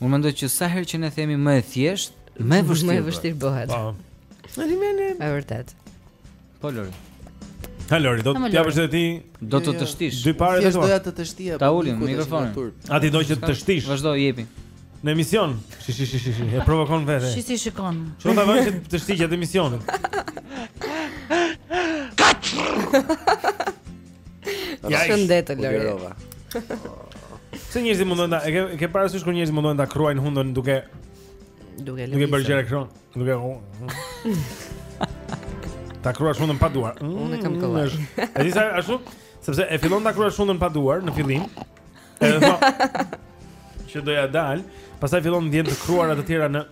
Unë mendoj që sa herë që ne themi më e thjeshtë, më e vështirë. Më e vështirë bëhet. Po. Në dimën e vërtet. Po Lori. Ha Lori, do të ja vësh ti, do të teshtish. Dy parë të tua. Doja të teshtija. Ta ulim mikrofonin. A ti do që të teshtish? Vazhdo, jepi. Në emision. Shi shi shi shi shi. E provokon vetë. Shi shi shikon. Ço ta vësh të shtish atë emisionin. Kaç. Ja, shëndet Lori. Se njerëzit mundojnë ta, e ke ke parasysh kur njerëzit mundojnë ta kruajnë hundën duke duke lëvizur. Duke bërë gjëra kot, duke Ta kruash hundën pa duar. Unë kam mm, kollaj. E di sa ashtu, sepse e fillon ta kruash hundën pa duar në fillim. Edhe thon që do ia dal, pastaj fillon ndjen të kruara të tjera në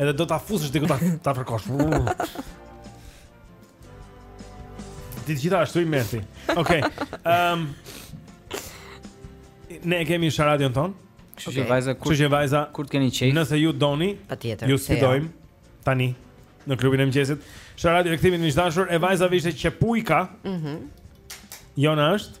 edhe do ta fusësh diku ta ta fërkosh. Ti gjitha ashtu i merr ti. Okej. Ehm um, Ne e kemi sharadion tonë. Kështu okay. që vajza kur Kështu që vajza kur të keni qejf. Nëse ju doni, patjetër. Ju sfidojmë tani në klubin e mëngjesit. Sharadio e kthimit miq të dashur, e vajzave ishte qepujka. Mhm. Mm Jonë është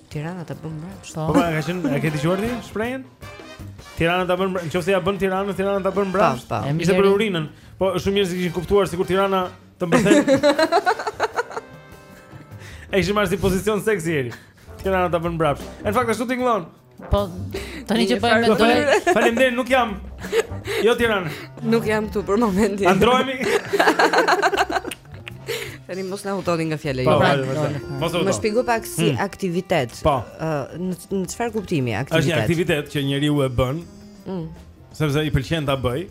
Tirana ta bën mbrapsht. Po, po, ka qenë, e ke dëgjuar ti shprehjen? Tirana ta bën, nëse ja bën Tirana, Tirana ta bën mbrapsht. Po, po. Ishte për urinën. Po shumë njerëz kishin kuptuar sikur Tirana të mbërthen. Ai ishte marrë si pozicion seksi Eri. Tirana ta bën mbrapsht. Në fakt ashtu tingëllon. Po, tani që bëjmë po, me të. Faleminderit, nuk jam. Jo Tirana. Nuk jam këtu për momentin. Ndërrohemi. Tani mos na hutoni nga fjala e juaj. Mos hutoni. Më shpjego pak si hmm. aktivitet. Ëh, po. në çfarë kuptimi aktivitet? Është një aktivitet që njeriu e bën. Ëh. Hmm. Sepse i pëlqen ta bëjë.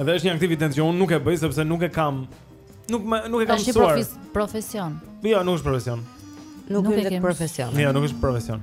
Edhe është një aktivitet që unë nuk e bëj sepse nuk e kam nuk më nuk e kam mësuar. Është profesion. Jo, nuk është profesion. Nuk, nuk është profesion. Jo, nuk është profesion.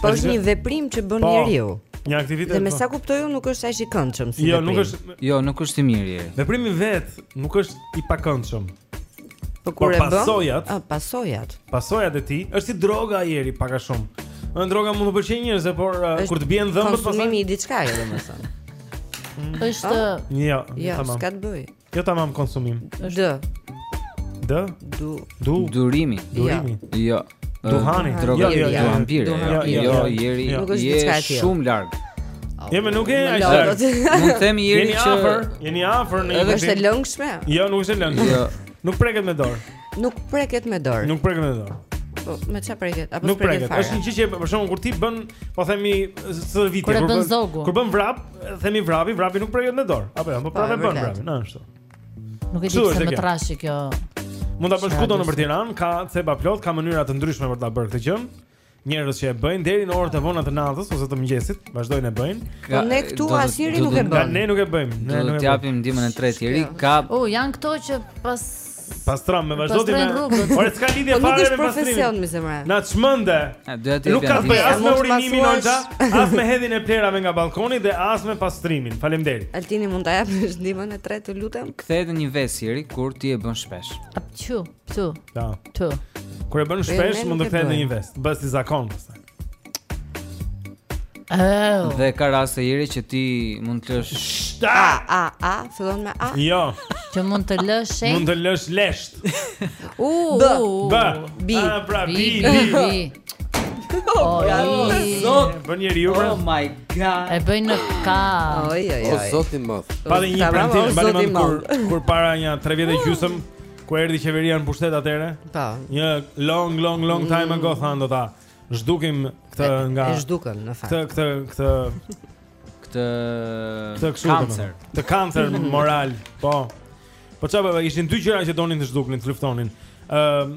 Po është një veprim që bën po, njeriu. Një aktivitet. Dhe me po. sa kuptoj unë nuk është aq i këndshëm si jo, veprim. Jo, nuk është. Jo, nuk është i mirë. Veprimi vetë nuk është i pakëndshëm. Po kur e bën? Pasojat. Ah, pasojat. Pasojat e tij është si droga Eri pak a shumë. Në droga mund të pëlqejë njerëzve, por uh, kur të bien dhëmbët pasojat. Konsumimi i diçkaje, domethënë. Është. Jo, jo, s'ka të bëjë. Jo tamam konsumim. D. D. Du. Du. Durimi. Durimi. Jo. Duhani. Droga. Jo, jo, vampiri. Jo, jo, Eri. Nuk është diçka e tillë. Shumë larg. Jo, më nuk e ai. Mund të them Eri që jeni afër, jeni afër në një. Është e lëngshme? Jo, nuk është e lëngshme. Jo. Nuk preket me dorë. Nuk preket me dorë. Nuk preket me dorë. Po, me çfarë preket? Apo nuk preket fare. Është një gjë që për shkakun kur ti bën, po themi stërvitje kur bën zogu. Kur bën vrap, Themi vrapi, vrapi nuk preket me dorë. Apo jo, po, po pra bën vrapin, ashtu. Nuk e di pse më trashi kjo. Mund ta bësh kudo nëpër Tiranë, ka cepa plot, ka mënyra të ndryshme për ta bërë këtë gjë. Njerëz që e bëjnë deri në orët e vona të natës ose të mëngjesit, vazhdojnë e bëjnë. Po ne këtu asnjëri nuk e bën. Ne nuk e bëjmë. Ne nuk e japim ndihmën e tretë tjetër. Ka O, janë këto që pas Pastram me vazhdo ti me. Ore s'ka lidhje po fare me pastrimin. Na çmende. Nuk ka të bëj as me urinimin Olga, as me hedhjen e plehrave nga balkoni dhe as me pastrimin. Faleminderit. Altini mund ta japësh ndihmën e tretë, lutem. Kthehet në një ves Eri kur ti e bën shpesh. Çu, çu. Ta. Çu. Kur e bën shpesh mund të kthehet në një ves. Bëhet si zakon pastaj. Oh. Dhe ka raste Eri që ti mund të lësh Shta! A, a, a, fillon me A Jo Që mund të lësh shenjë Mund të lësh lesht U, u, u Bë, bi A, pra, bi, bi, bi O, ja, o, zot Bën njeriu, pra Oh my god E bën në ka Oj, oj, oj O, zot i madh Pa dhe një premtim, mban mënd kur, kur para një tre vjetë e gjysëm Kur erdhi qeveria në pushtet atëre? Po. Një long long long mm. time ago thanë do ta zhdukim këtë nga E zhdukën në fakt. Këtë këtë këtë këtë këtë kështu. Kancer. Këtë kancer moral. Po. Po çfarë bëj? Ishin dy gjëra që donin të zhduknin, të luftonin. Ëm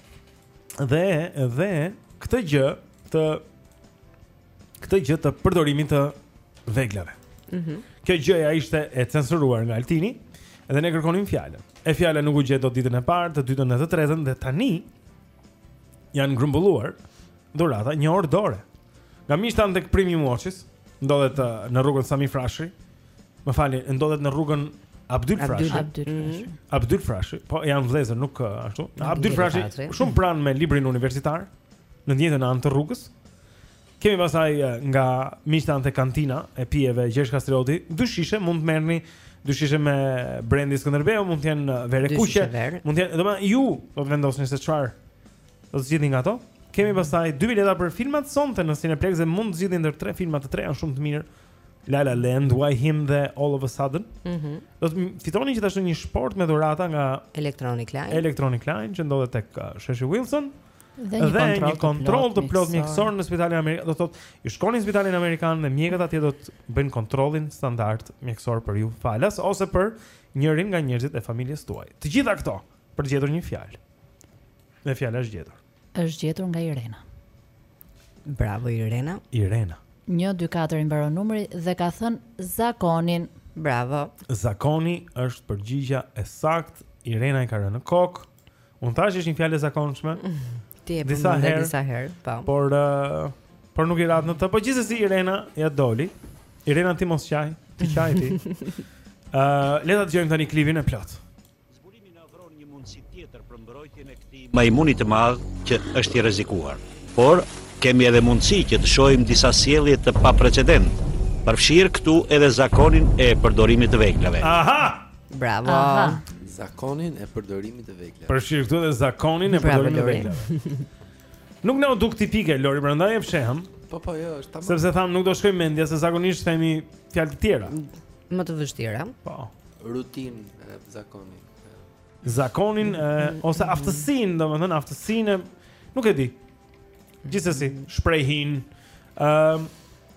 Dhe dhe këtë gjë të këtë gjë të përdorimit të veglave. Mhm. Mm Kjo gjëja ishte e censuruar nga Altini dhe ne kërkonim fjalën. E fjala nuk u gjet dot ditën e parë, të dytën dhe të tretën dhe tani janë grumbulluar dhurata një orë dore. Nga miqtë tanë tek Premium Watches, ndodhet uh, në rrugën Sami Frashëri, Më falni, ndodhet në rrugën Abdyl Frashëri. Abdyl Frashëri. Abdyl Frashëri. Po janë vëllezër, nuk uh, ashtu. Abdyl Frashëri, shumë pranë me Librin Universitar, në njëjtën anë të rrugës. Kemi pastaj uh, nga miqtë tanë te kantina e pijeve Gjergj Kastrioti, dy shishe mund të merrni dy shishe me Brendi Skënderbeu, mund të jenë uh, verë e kuqe, mund të jenë, domethënë ju do të vendosni se çfarë do të zgjidhni nga ato. Kemi mhm. pastaj dy bileta për filmat sonte në Cineplex dhe mund të zgjidhni ndër tre filma të tre janë shumë të mirë La La Land, Why Him dhe All of a Sudden. Mhm. Mm do të fitoni gjithashtu një shportë me dhurata nga Electronic Line. Electronic Line që ndodhet tek uh, Sheshi Wilson dhe një kontroll, një kontroll të plotë mjekësor në spitalin amerikan. Do thotë, ju shkoni në spitalin amerikan dhe mjekët atje do të bëjnë kontrollin standard mjekësor për ju falas ose për njërin nga njerëzit e familjes tuaj. Të gjitha këto për të gjetur një fjalë. Dhe fjala është gjetur. Është gjetur nga Irena. Bravo Irena. Irena. 124 i mbaron numri dhe ka thënë zakonin. Bravo. Zakoni është përgjigja e saktë. Irena i ka rënë në kokë. Unë thashë është një fjalë e zakonshme. Ti e the disa herë, disa herë, po. Por uh, por nuk i ratë në të. Po gjithsesi Irena ia doli. Irena ti mos qaj, ti qaj ti. Ëh, uh, le ta dëgjojmë tani klipin e plotë. Zbulimi na ofron një mundësi tjetër për mbrojtjen e këtij majmuni të madh që është i rrezikuar. Por, kemi edhe mundësi që të shohim disa sjellje të paprecedenta, përfshirë këtu edhe zakonin e përdorimit të veglave. Aha! Bravo. Aha. Zakonin e përdorimit të veglave. Përfshirë këtu edhe zakonin e përdorimit të veglave. Nuk na u duk tipike Lori, prandaj e fshehëm. Po po, jo, është tamam. Sepse thamë nuk do shkojë mendja se zakonisht themi fjalë të tjera. Më të vështira. Po. Rutinën, zakonin. Zakonin ose aftësinë, domethënë aftësinë, nuk e di. Gjithsesi, shprehin. Ëm, uh,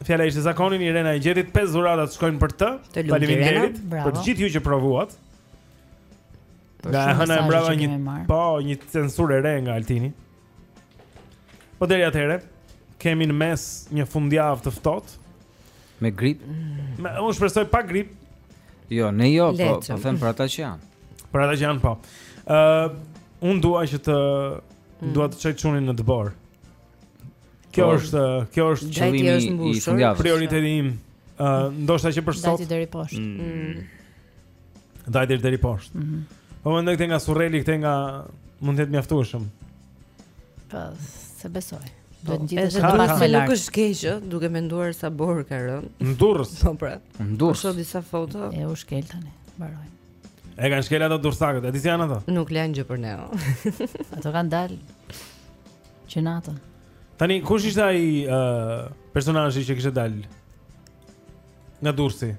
fjala ishte zakonin Irena e gjeti, pesë dhuratat shkojnë për të. Faleminderit për të gjithë ju që provuat. Nga e hëna e mbrapa një, po, një censurë e re nga Altini. Po deri atëherë kemi në mes një fundjavë të ftohtë me grip. Me unë shpresoj pa grip. Jo, ne jo, po, po them për ata që janë. Për ata që janë po. Ë, uh, unë dua që të mm. dua të çoj çunin në dëborë. Kjo po, është, kjo është qëllimi i fundjavës. Prioriteti im. Ë, uh, ndoshta që për sot. Dajti deri poshtë. Mm. mm. Ndaj deri deri poshtë. Mm -hmm. Po mendoj këtej nga Surreli këtej nga mund të jetë mjaftueshëm. Po, s'e besoj. Do të ngjitesh ti më lart. Nuk është keq, duke menduar sa borë ka rënë. Në Durrës. Po pra. Në Durrës. Ka disa foto. E u shkel tani. Mbaroi. E kanë shkel ato durrsakët, e di si janë ato? Nuk lënë gjë për ne. Ato kanë dalë. Që natën. Tani kush ishte ai uh, personazhi që kishte dalë? Nga Durrësi.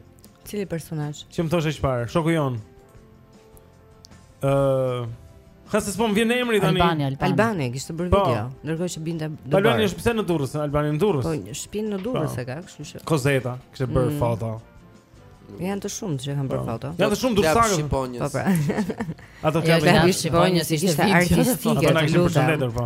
Cili personazh? Që më thoshe çfarë? Shoku jonë. Ë, uh, ha se s'po më vjen emri tani. Albani, Albani. Albani kishte bërë po. video, ndërkohë që binte në Durrës. Albani është pse në Durrës, Albani në Durrës. Po, shtëpinë në Durrës po. e ka, kështu që. Kozeta, kishte bërë mm. foto. Janë të shumtë që kanë bërë po. foto. Janë të shumtë durrsakët. Po pra. Ato që janë shponjës ishte artistike. Ato na kishin përshëndetur po.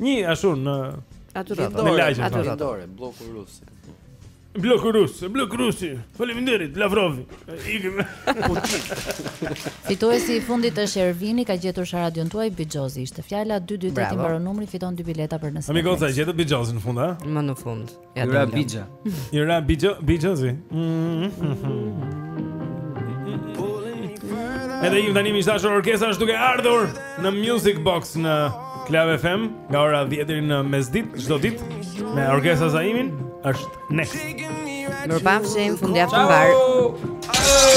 Një ashtu në Atyrat. Në lagjen Atyrat. Lindore, blloku rus. Blloku rus, blloku rus. Faleminderit Lavrov. Ikim. Fituesi i fundit është Ervini, ka gjetur sharadën tuaj Bixhozi. Ishte fjala 223 i mbaron numri, fiton dy bileta për nesër. Amigos, e gjet Bixhozi në fund, a? Më në fund. Ja dëgjo, i ra bixha. I ra bixho, Bixhozi. Edhe ju tani miq të dashur Orkesta është duke ardhur në Music Box në Club FM nga ora 10 deri në mesditë çdo ditë me Orkesta Zaimin është next. Mirupafshim fundjavë të mbarë. Ciao.